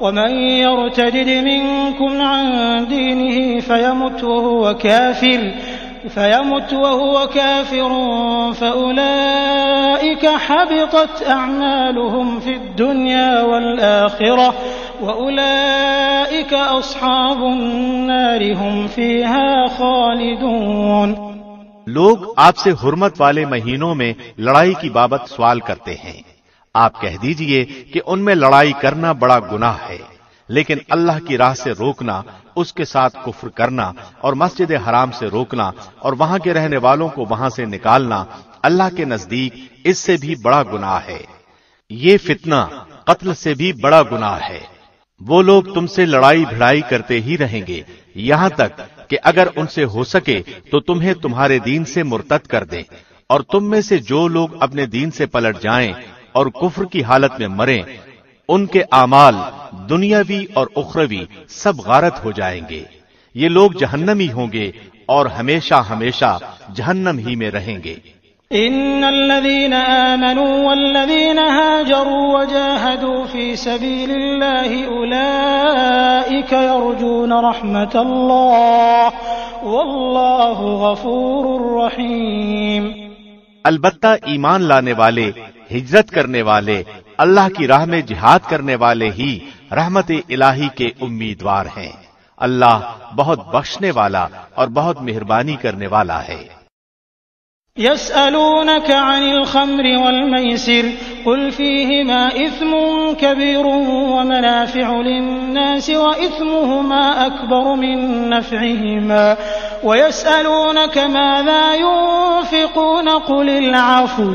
ومن يرتدد منكم عن دينه فيمت وهو كافر، فيمت وهو كافر، فأولئك حبطت أعمالهم في الدنيا والآخرة، وأولئك أصحاب النار هم فيها خالدون. لوگ آپ سے حرمت والے مہینوں میں لڑائی کی بابت سوال کرتے ہیں۔ آپ کہہ دیجیے کہ ان میں لڑائی کرنا بڑا گناہ ہے، لیکن اللہ کی راہ سے روکنا، اس کے ساتھ کفر کرنا اور مسجد حرام سے روکنا اور وہاں کے رہنے والوں کو وہاں سے نکالنا اللہ کے نزدیک اس سے بھی بڑا گناہ ہے۔ یہ فتنہ قتل سے بھی بڑا گناہ ہے۔ وہ لوگ تم سے لڑائی بھڑائی کرتے ہی رہیں گے۔ یہاں تک کہ اگر ان سے ہو سکے تو تمہیں تمہارے دین سے مرتد کر دیں اور تم میں سے جو لوگ اپنے دین سے پلٹ جائیں اور کفر کی حالت میں مریں ان کے اعمال دنیاوی اور اخروی سب غارت ہو جائیں گے۔ یہ لوگ جہنمی ہوں گے اور ہمیشہ ہمیشہ جہنم ہی میں رہیں گے۔ ان الذين امنوا والذين هاجروا وجاهدوا في سبيل الله اولئك يرجون رحمه الله والله غفور رحيم البتہ ایمان لانے والے ہجرت کرنے والے، اللہ کی راہ میں جہاد کرنے والے ہی رحمت الہی کے امیدوار ہیں۔ اللہ بہت بخشنے والا اور بہت مہربانی کرنے والا ہے۔ يسألونك عن الخمر والميسر، قل فيهما إثم كبير ومنافع للناس وإثمهما أكبر من نفعهما. ويسألونك ماذا ينفقون، قل العفو.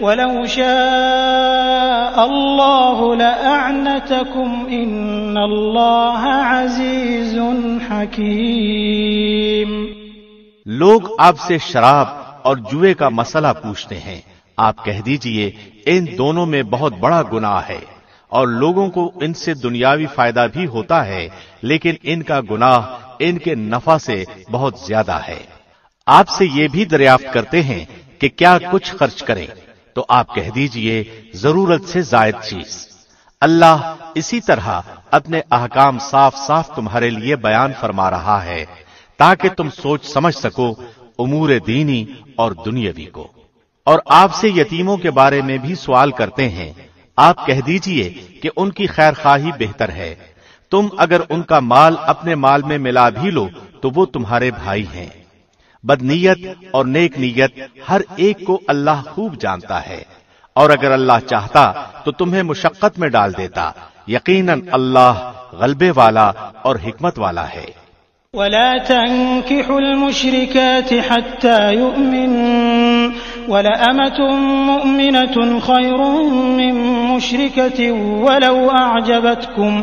ولو شاء الله لأعنتكم إن الله عزيز حكيم. لوگ آپ سے شراب اور جوئے کا مسئلہ پوچھتے ہیں۔ آپ کہہ دیجیے، ان دونوں میں بہت بڑا گناہ ہے۔ اور لوگوں کو ان سے دنیاوی فائدہ بھی ہوتا ہے، لیکن ان کا گناہ ان کے نفع سے بہت زیادہ ہے۔ آپ سے یہ بھی دریافت کرتے ہیں کہ کیا کچھ خرچ کریں۔ تو آپ کہہ دیجیے، ضرورت سے زائد چیز۔ اللہ اسی طرح اپنے احکام صاف صاف تمہارے لیے بیان فرما رہا ہے، تاکہ تم سوچ سمجھ سکو امور دینی اور دنیاوی کو۔ اور آپ سے یتیموں کے بارے میں بھی سوال کرتے ہیں۔ آپ کہہ دیجیے کہ ان کی خیر خواہی بہتر ہے۔ تم اگر ان کا مال اپنے مال میں ملا بھی لو، تو وہ تمہارے بھائی ہیں۔ بدنیت اور نیک نیت ہر ایک کو اللہ خوب جانتا ہے۔ اور اگر اللہ چاہتا تو تمہیں مشقت میں ڈال دیتا۔ یقیناً اللہ غلبے والا اور حکمت والا ہے۔ ولا تنكحوا المشركات حتى يؤمنوا۔ ولأمة مؤمنة خير من مشركة ولو أعجبتكم۔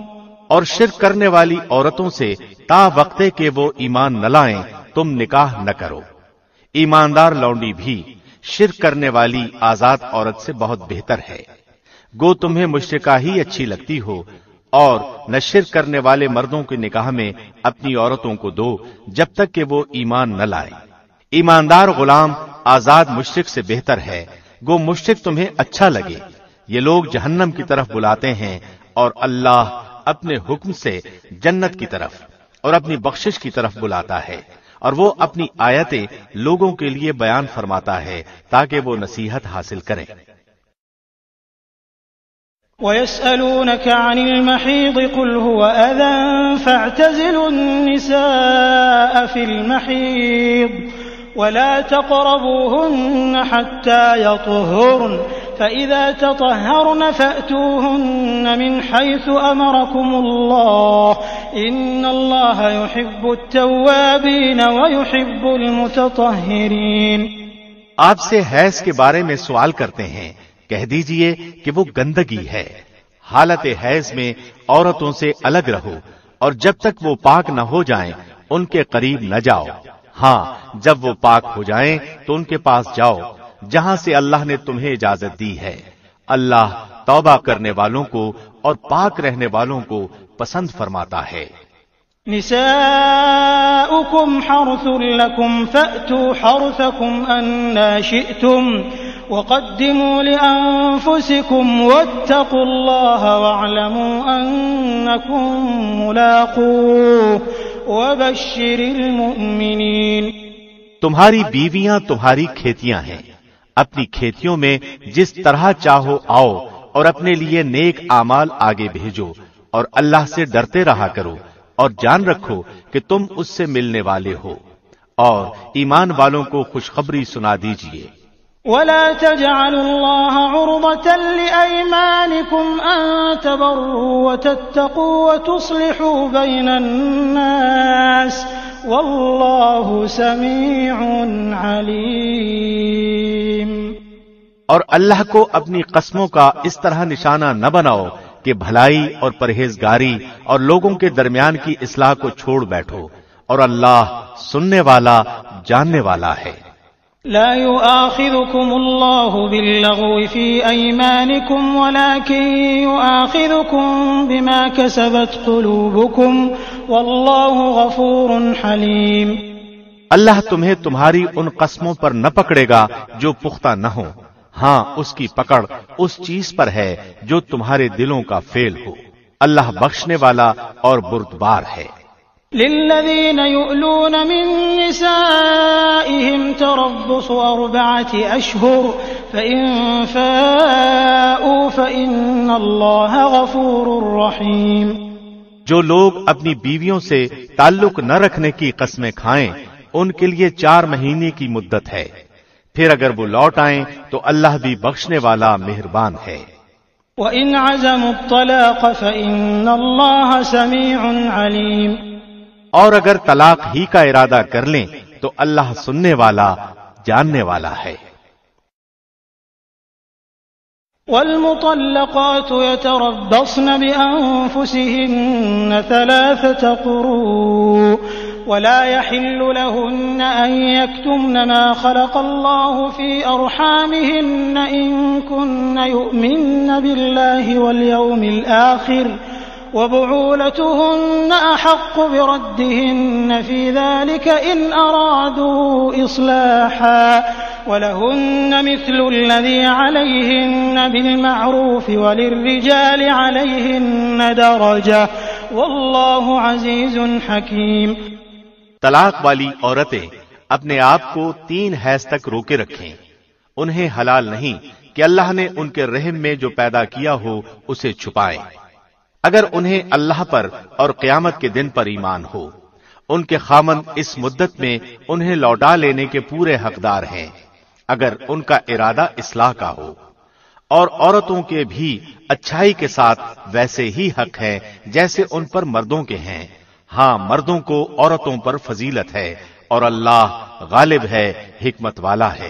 اور شرک کرنے والی عورتوں سے تا وقتے کہ وہ ایمان نہ لائیں، تم نکاح نہ کرو۔ ایماندار لونڈی بھی شرک کرنے والی آزاد عورت سے بہت بہتر ہے۔ گو تمہیں مشرقہ ہی اچھی لگتی ہو اور نشر کرنے والے مردوں کے نکاح میں اپنی عورتوں کو دو جب تک کہ وہ ایمان نہ لائے ایماندار غلام آزاد مشرق سے بہتر ہے۔ گو مشرق تمہیں اچھا لگے۔ یہ لوگ جہنم کی طرف بلاتے ہیں اور اللہ اپنے حکم سے جنت کی طرف اور اپنی بخشش کی طرف بلاتا ہے اور وہ اپنی آیتیں لوگوں کے لیے بیان فرماتا ہے تاکہ وہ نصیحت حاصل کریں۔ ويسألونك عن المحيض قل هو أذى فاعتزلوا النساء في المحيض ولا تقربوهن حتى يطهرن. فإذا تطهرن فأتوهن من حيث أمركم الله. إن الله يحب التوابين ويحب المتطهرين. آپ سے حیض کے بارے میں سوال کرتے ہیں. کہہ دیجیے کہ وہ گندگی ہے. حالت حیض میں عورتوں سے الگ رہو اور جب تک وہ پاک نہ ہو جائیں، ان کے قریب نہ جاؤ۔ ہاں جب وہ پاک ہو جائیں تو ان کے پاس جاؤ، جہاں سے اللہ نے تمہیں اجازت دی ہے۔ اللہ توبہ کرنے والوں کو اور پاک رہنے والوں کو پسند فرماتا ہے۔ نساؤكم حرث لكم فأتوا حرثكم أنا شئتم۔ وقدموا لأنفسكم واتقوا الله واعلموا أنكم ملاقوه وبشر المؤمنين. تمہاری بیویاں تمہاری کھیتیاں ہیں۔ اپنی کھیتیوں میں جس طرح چاہو آؤ اور اپنے لیے نیک اعمال آگے بھیجو اور اللہ سے ڈرتے رہا کرو اور جان رکھو کہ تم اس سے ملنے والے ہو اور ایمان والوں کو خوشخبری سنا دیجیے۔ ولا تجعلوا الله عرضة لأيمانكم أن تبروا وتتقوا وتصلحوا بين الناس والله سميع عليم اور اللہ کو اپنی قسموں کا اس طرح نشانہ نہ بناؤ کہ بھلائی اور پرہیزگاری اور لوگوں کے درمیان کی اصلاح کو چھوڑ بیٹھو اور اللہ سننے والا، جاننے والا ہے۔ لا يؤاخذكم الله باللغو في أيمانكم، ولكن يؤاخذكم بما كسبت قلوبكم. والله غفور حليم. اللہ تمہیں تمہاری ان قسموں پر نہ پکڑے گا جو پختہ نہ ہو ہاں اس کی پکڑ اس چیز پر ہے جو تمہارے دلوں کا فیل ہو۔ اللہ بخشنے والا اور بردبار ہے۔ للذين يؤلون من نسائهم تربص أربعة أشهر فإن فاءوا فإن الله غفور رحيم. جو لوگ اپنی بیویوں سے تعلق نہ رکھنے کی قسمیں کھائیں ان کے لیے چار مہینے کی مدت ہے۔ پھر اگر وہ لوٹ آئیں تو اللہ بھی بخشنے والا مہربان ہے۔ وَإِنْ عَزَمُوا الطَّلَاقَ فَإِنَّ اللَّهَ سَمِيعٌ عَلِيمٌ۔ اور اگر طلاق ہی کا ارادہ کر لیں، تو اللہ سننے والا، جاننے والا ہے۔ والمطلقات يتربصن بأنفسهن ثلاثة قروء، ولا يحل لهن أن يكتمن ما خلق الله في أرحامهن إن كن يؤمن بالله واليوم الآخر ۖ. وبعولتهن أحق بردهن في ذلك إن أرادوا إصلاحا ولهن مثل الذي عليهن بالمعروف وللرجال عليهن درجة والله عزيز حكيم طلاق والی عورتیں اپنے آپ کو تین حیض تک روکے رکھیں۔ انہیں حلال نہیں کہ اللہ نے ان کے رحم میں جو پیدا کیا ہو اسے چھپائیں اگر انہیں اللہ پر اور قیامت کے دن پر ایمان ہو، ان کے خامن اس مدت میں انہیں لوٹا لینے کے پورے حقدار ہیں، اگر ان کا ارادہ اصلاح کا ہو۔ اور عورتوں کے بھی اچھائی کے ساتھ ویسے ہی حق ہے جیسے ان پر مردوں کے ہیں۔ ہاں مردوں کو عورتوں پر فضیلت ہے اور اللہ غالب ہے، حکمت والا ہے۔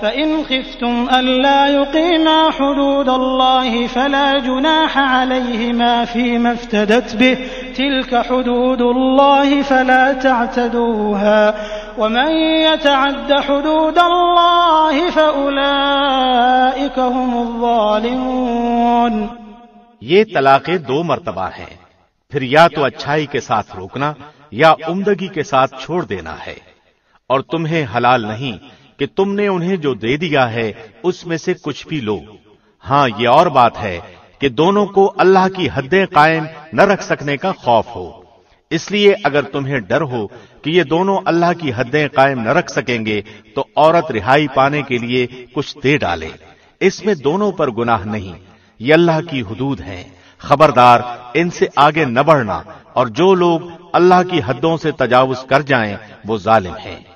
فإن خفتم ألا يقيما حدود الله فلا جناح عليهما فيما افتدت به تلك حدود الله فلا تعتدوها ومن يتعد حدود الله فأولئك هم الظالمون یہ طلاقیں دو مرتبہ ہیں۔ پھر یا تو اچھائی کے ساتھ روکنا یا عمدگی کے ساتھ چھوڑ دینا ہے۔ اور تمہیں حلال نہیں کہ تم نے انہیں جو دے دیا ہے، اس میں سے کچھ بھی لو۔ ہاں یہ اور بات ہے کہ دونوں کو اللہ کی حدیں قائم نہ رکھ سکنے کا خوف ہو۔ اس لیے اگر تمہیں ڈر ہو کہ یہ دونوں اللہ کی حدیں قائم نہ رکھ سکیں گے، تو عورت رہائی پانے کے لیے کچھ دے ڈالے۔ اس میں دونوں پر گناہ نہیں۔ یہ اللہ کی حدود ہیں۔ خبردار، ان سے آگے نہ بڑھنا۔ اور جو لوگ اللہ کی حدوں سے تجاوز کر جائیں، وہ ظالم ہیں۔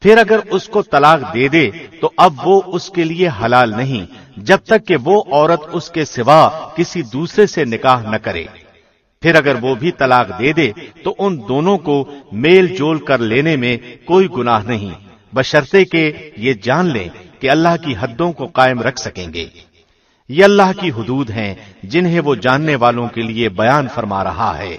پھر اگر اس کو طلاق دے دے، تو اب وہ اس کے لیے حلال نہیں، جب تک کہ وہ عورت اس کے سوا کسی دوسرے سے نکاح نہ کرے۔ پھر اگر وہ بھی طلاق دے دے، تو ان دونوں کو میل جول کر لینے میں کوئی گناہ نہیں۔ بشرطے کہ یہ جان لیں کہ اللہ کی حدوں کو قائم رکھ سکیں گے۔ یہ اللہ کی حدود ہیں، جنہیں وہ جاننے والوں کے لیے بیان فرما رہا ہے۔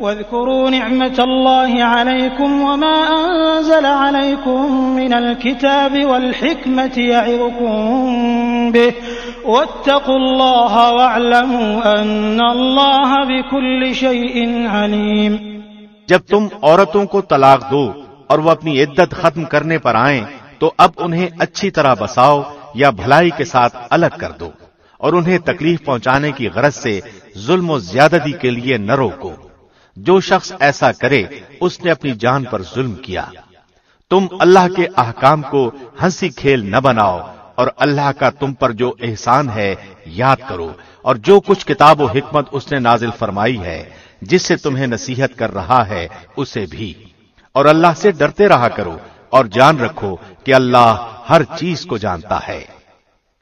واذكروا نعمة الله عليكم وما أنزل عليكم من الكتاب والحكمة يعظكم به. واتقوا الله واعلموا أن الله بكل شيء عليم. جب تم عورتوں کو طلاق دو اور وہ اپنی عدت ختم کرنے پر آئیں، تو اب انہیں اچھی طرح بساؤ یا بھلائی کے ساتھ الگ کر دو اور انہیں تکلیف پہنچانے کی غرض سے ظلم و زیادتی کے لیے نہ روکو۔ جو شخص ایسا کرے، اس نے اپنی جان پر ظلم کیا۔ تم اللہ کے احکام کو ہنسی کھیل نہ بناؤ اور اللہ کا تم پر جو احسان ہے، یاد کرو۔ اور جو کچھ کتاب و حکمت اس نے نازل فرمائی ہے، جس سے تمہیں نصیحت کر رہا ہے، اسے بھی۔ اور اللہ سے ڈرتے رہا کرو اور جان رکھو کہ اللہ ہر چیز کو جانتا ہے۔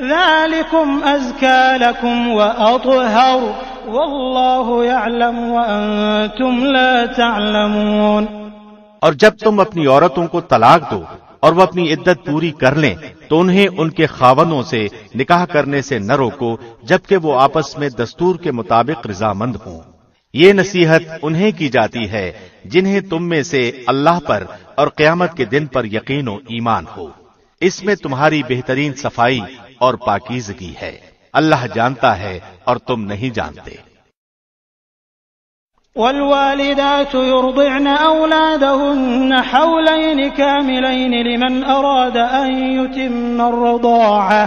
ذلكم أزكى لكم وأطهر والله يعلم وأنتم لا تعلمون اور جب تم اپنی عورتوں کو طلاق دو اور وہ اپنی عدت پوری کر لیں، تو انہیں ان کے خاونوں سے نکاح کرنے سے نہ روکو، جبکہ وہ آپس میں دستور کے مطابق رضامند ہوں۔ یہ نصیحت انہیں کی جاتی ہے جنہیں تم میں سے اللہ پر اور قیامت کے دن پر یقین و ایمان ہو۔ اس میں تمہاری بہترین صفائی اور پاکیزگی ہے۔ اللہ جانتا ہے اور تم نہیں جانتے۔ والوالدات يرضعن أولادهن حولين كاملين لمن أراد أن يتم الرضاعة.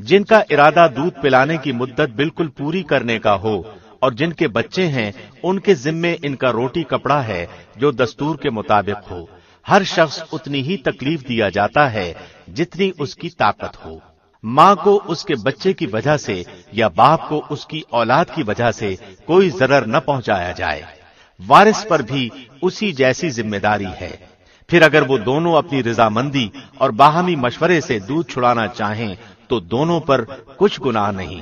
جن کا ارادہ دودھ پلانے کی مدت بالکل پوری کرنے کا ہو اور جن کے بچے ہیں، ان کے ذمے ان کا روٹی کپڑا ہے جو دستور کے مطابق ہو۔ ہر شخص اتنی ہی تکلیف دیا جاتا ہے جتنی اس کی طاقت ہو۔ ماں کو اس کے بچے کی وجہ سے یا باپ کو اس کی اولاد کی وجہ سے کوئی ضرر نہ پہنچایا جائے۔ وارث پر بھی اسی جیسی ذمہ داری ہے۔ پھر اگر وہ دونوں اپنی رضامندی اور باہمی مشورے سے دودھ چھڑانا چاہیں تو دونوں پر کچھ گناہ نہیں۔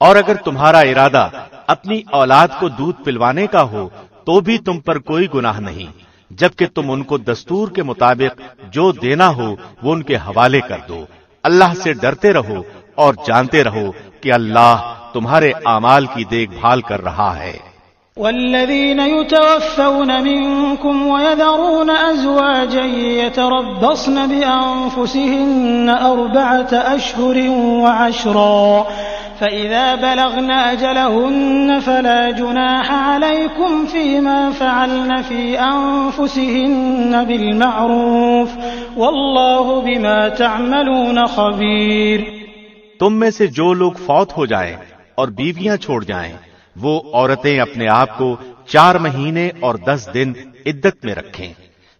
اور اگر تمہارا ارادہ اپنی اولاد کو دودھ پلوانے کا ہو، تو بھی تم پر کوئی گناہ نہیں، جبکہ تم ان کو دستور کے مطابق جو دینا ہو، وہ ان کے حوالے کر دو۔ اللہ سے ڈرتے رہو اور جانتے رہو کہ اللہ تمہارے اعمال کی دیکھ بھال کر رہا ہے۔ والذين يتوفون منكم ويذرون أزواجا يتربصن بأنفسهن أربعة أشهر وعشرا فإذا بلغن أجلهن فلا جناح عليكم فيما فعلن في أنفسهن بالمعروف والله بما تعملون خبير تم میں سے جو لوگ فوت ہو جائیں اور بیویاں چھوڑ جائیں وہ عورتیں اپنے آپ کو چار مہینے اور دس دن عدت میں رکھیں۔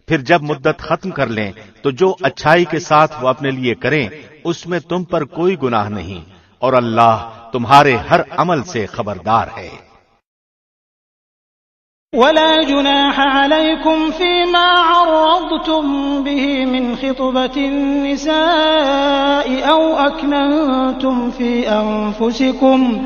پھر جب مدت ختم کر لیں، تو جو اچھائی کے ساتھ وہ اپنے لیے کریں، اس میں تم پر کوئی گناہ نہیں۔ اور اللہ تمہارے ہر عمل سے خبردار ہے۔ ولا جناح عليكم فيما عرضتم به من خطبة النساء أو أكننتم في أنفسكم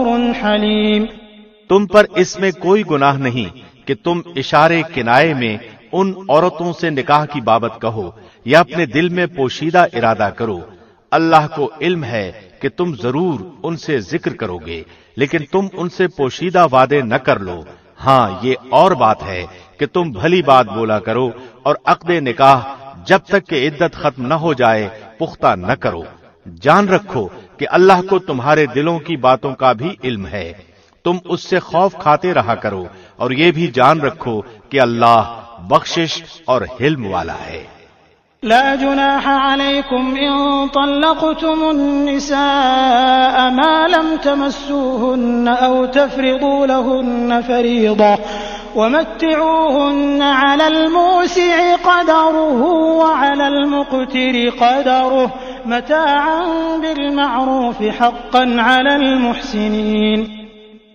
حليم تم پر اس میں کوئی گناہ نہیں کہ تم اشارے کنائے میں ان عورتوں سے نکاح کی بابت کہو یا اپنے دل میں پوشیدہ ارادہ کرو۔ اللہ کو علم ہے کہ تم ضرور ان سے ذکر کرو گے، لیکن تم ان سے پوشیدہ وعدے نہ کر لو۔ ہاں یہ اور بات ہے کہ تم بھلی بات بولا کرو اور عقد نکاح جب تک کہ عدت ختم نہ ہو جائے، پختہ نہ کرو۔ جان رکھو کہ اللہ کو تمہارے دلوں کی باتوں کا بھی علم ہے۔ تم اس سے خوف کھاتے رہا کرو اور یہ بھی جان رکھو کہ اللہ بخشش اور حلم والا ہے۔ لا جناح عليكم إن طلقتم النساء ما لم تمسوهن أو تفرضوا لهن فريضة ومتعوهن على الموسع قدره وعلى المقتر قدره متاعا بالمعروف حقا على المحسنين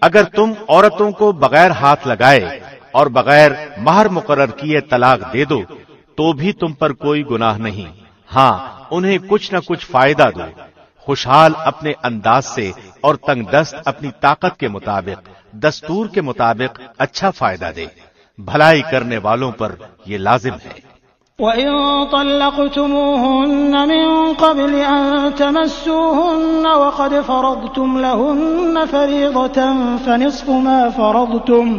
اگر تم عورتوں کو بغیر ہاتھ لگائے اور بغیر مہر مقرر کیے طلاق دے دو تو بھی تم پر کوئی گناہ نہیں۔ ہاں انہیں کچھ نہ کچھ فائدہ دو۔ خوشحال اپنے انداز سے اور تنگ دست اپنی طاقت کے مطابق، دستور کے مطابق اچھا فائدہ دے۔ بھلائی کرنے والوں پر یہ لازم ہے۔ وَإِن طَلَّقْتُمُوهُنَّ مِن قَبْلِ أَن تَمَسُّوهُنَّ وَقَدْ فَرَضْتُمْ لَهُنَّ فَرِيضَةً فَنِصْفُ مَا فَرَضْتُمْ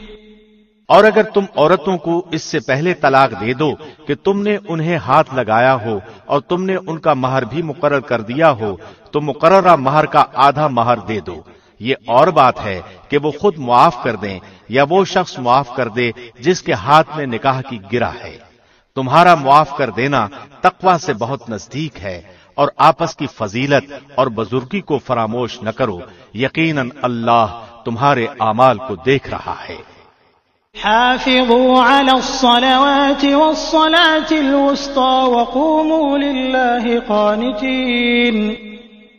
اور اگر تم عورتوں کو اس سے پہلے طلاق دے دو کہ تم نے انہیں ہاتھ لگایا ہو اور تم نے ان کا مہر بھی مقرر کر دیا ہو، تو مقررہ مہر کا آدھا مہر دے دو۔ یہ اور بات ہے کہ وہ خود معاف کر دیں یا وہ شخص معاف کر دے جس کے ہاتھ میں نکاح کی گرا ہے۔ تمہارا معاف کر دینا تقوا سے بہت نزدیک ہے اور آپس کی فضیلت اور بزرگی کو فراموش نہ کرو۔ یقیناً اللہ تمہارے اعمال کو دیکھ رہا ہے۔ حافظوا على الصلوات والصلاة الوسطى وقوموا لله قانتين.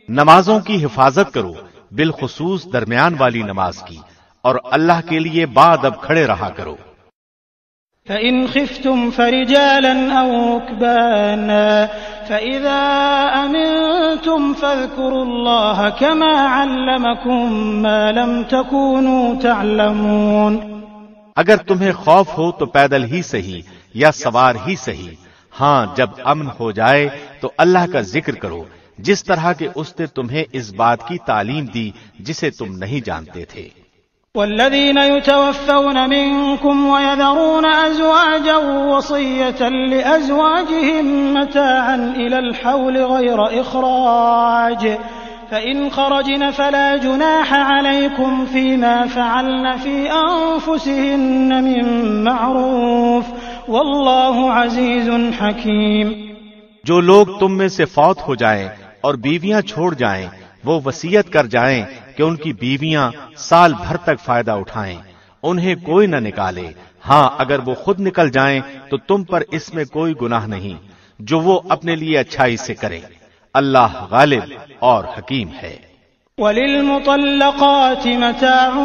نمازوں کی حفاظت کرو بالخصوص درمیان والی نماز کی اور اللہ کے لیے بعد اب کھڑے رہا کرو۔ فإن خفتم فرجالا أو ركبانا فإذا أمنتم فاذكروا الله كما علمكم ما لم تكونوا تعلمون اگر تمہیں خوف ہو تو پیدل ہی صحیح یا سوار ہی صحیح۔ ہاں جب امن ہو جائے تو اللہ کا ذکر کرو۔ جس طرح کے اس نے تمہیں اس بات کی تعلیم دی جسے تم نہیں جانتے تھے۔ والذين يتوفون منكم ويذرون أزواجا وصية لأزواجهم متاعا إلى الحول غير إخراج فإن خرجن فلا جناح عليكم فيما فعلن في أنفسهن من معروف والله عزيز حكيم۔ جو لوگ تم میں سے فوت ہو جائیں اور بیویاں چھوڑ جائیں، وہ وسیعت کر جائیں کہ ان کی بیویاں سال بھر تک فائدہ اٹھائیں۔ انہیں کوئی نہ نکالے۔ ہاں اگر وہ خود نکل جائیں تو تم پر اس میں کوئی گناہ نہیں، جو وہ اپنے لیے اچھائی سے کرے اللہ غالب اور حکیم ہے۔ وللمطلقات متاع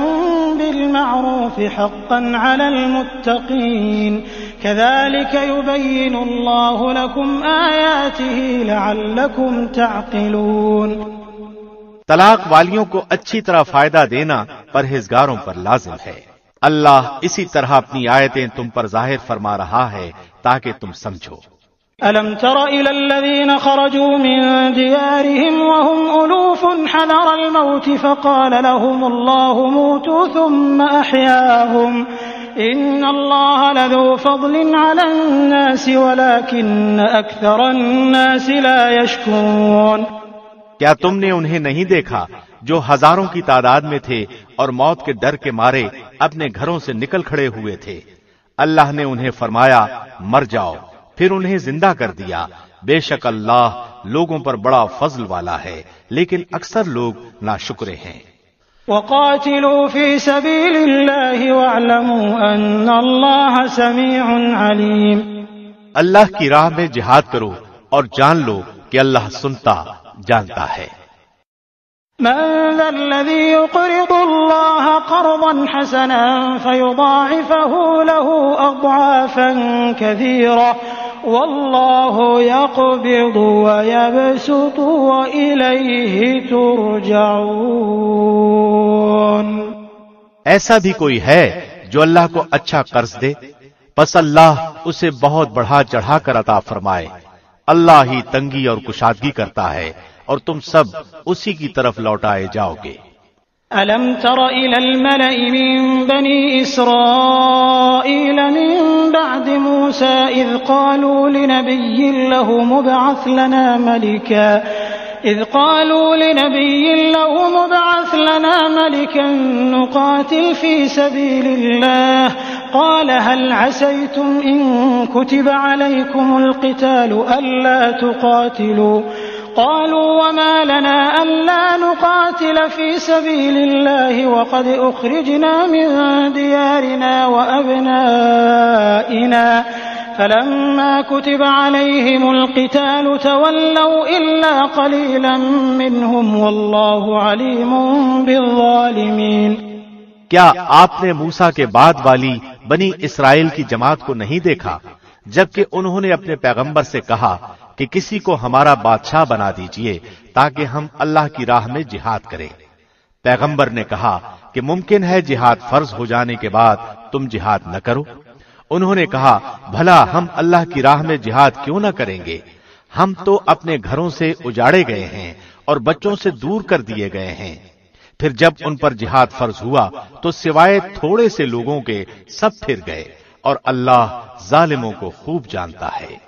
بالمعروف حقا على المتقين كذلك يبين الله لكم آياته لعلكم تعقلون۔ طلاق والیوں کو اچھی طرح فائدہ دینا پرہیزگاروں پر لازم ہے۔ اللہ اسی طرح اپنی آیتیں تم پر ظاہر فرما رہا ہے تاکہ تم سمجھو۔ ألم تر إلى الذين خرجوا من ديارهم وهم ألوف حذر الموت فقال لهم الله موتوا ثم أحياهم إن الله لذو فضل على الناس ولكن أكثر الناس لا يشكون کیا تم نے انہیں نہیں دیکھا جو ہزاروں کی تعداد میں تھے اور موت کے ڈر کے مارے اپنے گھروں سے نکل کھڑے ہوئے تھے؟ اللہ نے انہیں فرمایا، مر جاؤ۔ پھر انہیں زندہ کر دیا۔ بے شک اللہ لوگوں پر بڑا فضل والا ہے لیکن اکثر لوگ نا شکرے ہیں۔ وقاتلوا في سبيل الله واعلموا ان الله سميع عليم۔ اللہ کی راہ میں جہاد کرو اور جان لو کہ اللہ سنتا جانتا ہے۔ من ذا الذي يقرض الله قرضا حسنا فيضاعفه له أضعافا كثيرة والله يقبض ويبسط وإليه ترجعون ایسا بھی کوئی ہے جو اللہ کو اچھا قرض دے؟ پس اللہ اسے بہت بڑھا چڑھا کر عطا فرمائے۔ اللہ ہی تنگی اور کشادگی کرتا ہے۔ اور تم سب اسی کی طرف لوٹائے جاؤ گے۔ ألم تر إلى الملأ من بني إسرائيل من بعد موسى إذ قالوا لنبي له مبعث لنا ملكا إذ قالوا لنبي له مبعث لنا ملكا نقاتل في سبيل الله قال هل عسيتم إن كتب عليكم القتال ألا تقاتلوا قالوا وما لنا ألا نقاتل في سبيل الله وقد أخرجنا من ديارنا وأبنائنا فلما كتب عليهم القتال تولوا إلا قليلا منهم والله عليم بالظالمين کیا آپ نے موسا کے بعد والی بنی اسرائیل کی جماعت کو نہیں دیکھا جبکہ انہوں نے اپنے پیغمبر سے کہا کہ کسی کو ہمارا بادشاہ بنا دیجیے تاکہ ہم اللہ کی راہ میں جہاد کریں۔ پیغمبر نے کہا کہ ممکن ہے جہاد فرض ہو جانے کے بعد تم جہاد نہ کرو۔ انہوں نے کہا، بھلا ہم اللہ کی راہ میں جہاد کیوں نہ کریں گے؟ ہم تو اپنے گھروں سے اجاڑے گئے ہیں اور بچوں سے دور کر دیے گئے ہیں۔ پھر جب ان پر جہاد فرض ہوا تو سوائے تھوڑے سے لوگوں کے سب پھر گئے اور اللہ ظالموں کو خوب جانتا ہے۔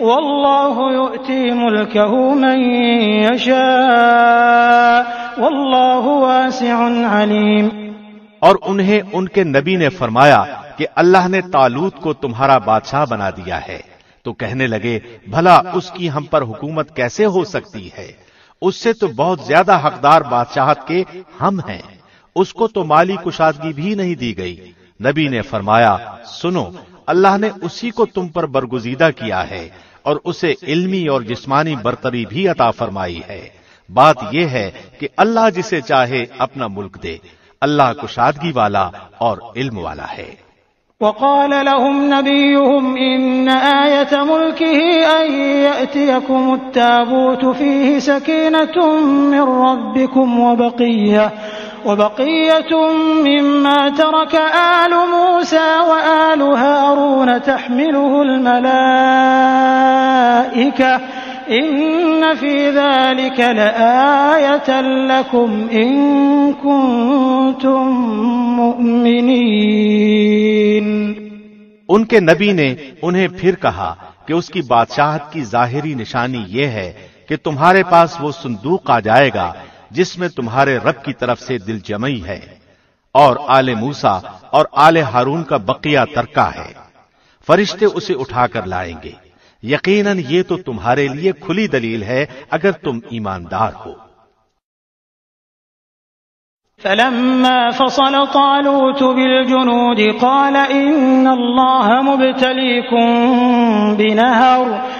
والله يؤتي ملكه من يشاء. والله واسع عليم. اور انہیں ان کے نبی نے فرمایا کہ اللہ نے تالوت کو تمہارا بادشاہ بنا دیا ہے۔ تو کہنے لگے، بھلا اس کی ہم پر حکومت کیسے ہو سکتی ہے؟ اس سے تو بہت زیادہ حقدار بادشاہت کے ہم ہیں۔ اس کو تو مالی کشادگی بھی نہیں دی گئی۔ نبی نے فرمایا، سنو اللہ نے اسی کو تم پر برگزیدہ کیا ہے اور اسے علمی اور جسمانی برتری بھی عطا فرمائی ہے۔ بات یہ ہے کہ اللہ جسے چاہے اپنا ملک دے۔ اللہ کشادگی والا اور علم والا ہے۔ وقال لهم نبيهم إن آية ملكه أن يأتيكم التابوت فيه سكينة من ربكم وبقية وبقية مما ترك آل موسى وآل هارون تحمله الملائكة إن في ذلك لآية لكم إن كنتم مؤمنين ان کے نبی نے انہیں پھر کہا کہ اس کی بادشاہت کی ظاہری نشانی یہ ہے کہ تمہارے پاس وہ صندوق آ جائے گا جس میں تمہارے رب کی طرف سے دل جمعی ہے۔ اور آل موسا اور آل ہارون کا بقیہ ترکا ہے۔ فرشتے اسے اٹھا کر لائیں گے۔ یقیناً یہ تو تمہارے لیے کھلی دلیل ہے اگر تم ایماندار ہو۔ فلما فصل طالوت بالجنود قال إن الله مبتليكم بنهر۔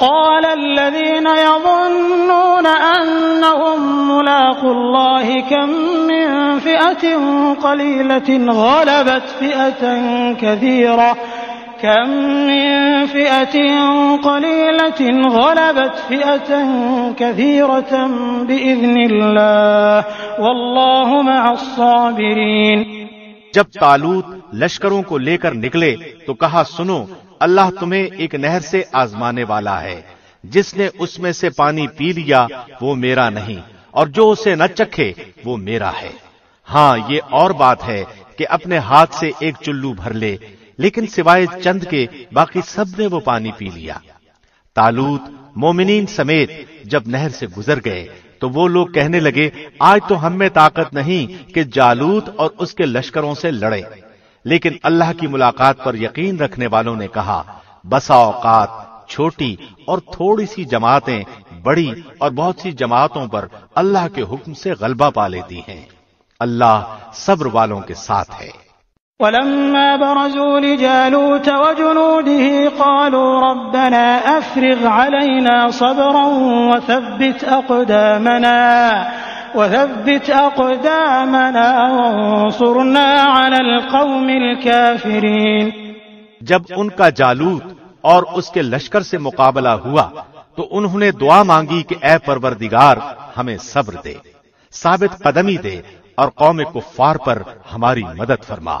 قال الذين يظنون أنهم ملاقوا الله كم من فئة قليلة غلبت فئة كثيرة. كم من فئة قليلة غلبت فئة كثيرة بإذن الله. والله مع الصابرين. جب تالوت لشکروں کو لے کر نکلے تو کہا سنو اللہ تمہیں ایک نہر سے آزمانے والا ہے۔ جس نے اس میں سے پانی پی لیا، وہ میرا نہیں۔ اور جو اسے نہ چکھے، وہ میرا ہے۔ ہاں یہ اور بات ہے کہ اپنے ہاتھ سے ایک چلو بھر لے، لیکن سوائے چند کے باقی سب نے وہ پانی پی لیا۔ تالوت مومنین سمیت جب نہر سے گزر گئے، تو وہ لوگ کہنے لگے، آج تو ہم میں طاقت نہیں کہ جالوت اور اس کے لشکروں سے لڑے۔ لیکن اللہ کی ملاقات پر یقین رکھنے والوں نے کہا، بسا اوقات چھوٹی اور تھوڑی سی جماعتیں بڑی اور بہت سی جماعتوں پر اللہ کے حکم سے غلبہ پا لیتی ہیں۔ اللہ صبر والوں کے ساتھ ہے۔ ولما برزوا لجالوت وجنوده قالوا ربنا أفرغ علينا صبرا وثبت أقدامنا وثبت أقدامنا وانصرنا على القوم الكافرين. جب ان کا جالوت اور اس کے لشکر سے مقابلہ ہوا، تو انہوں نے دعا مانگی کہ اے پروردگار، ہمیں صبر دے، ثابت قدمی دے اور قوم کفار پر ہماری مدد فرما۔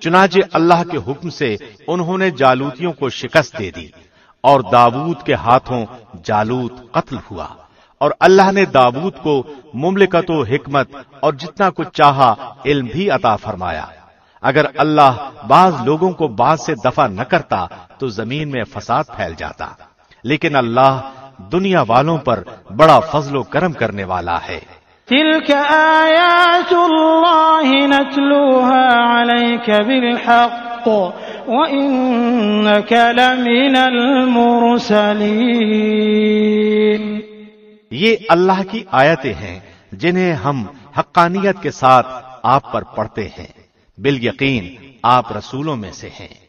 چنانچہ اللہ کے حکم سے انہوں نے جالوتیوں کو شکست دے دی اور داود کے ہاتھوں جالوت قتل ہوا اور اللہ نے داود کو مملکت و حکمت اور جتنا کچھ چاہا علم بھی عطا فرمایا۔ اگر اللہ بعض لوگوں کو بعض سے دفع نہ کرتا تو زمین میں فساد پھیل جاتا۔ لیکن اللہ دنیا والوں پر بڑا فضل و کرم کرنے والا ہے۔ تلك آيات الله نتلوها عليك بالحق وإنك لمن المرسلين یہ اللہ کی آیتیں ہیں جنہیں ہم حقانیت کے ساتھ آپ پر پڑھتے ہیں۔ بال یقین آپ رسولوں میں سے ہیں۔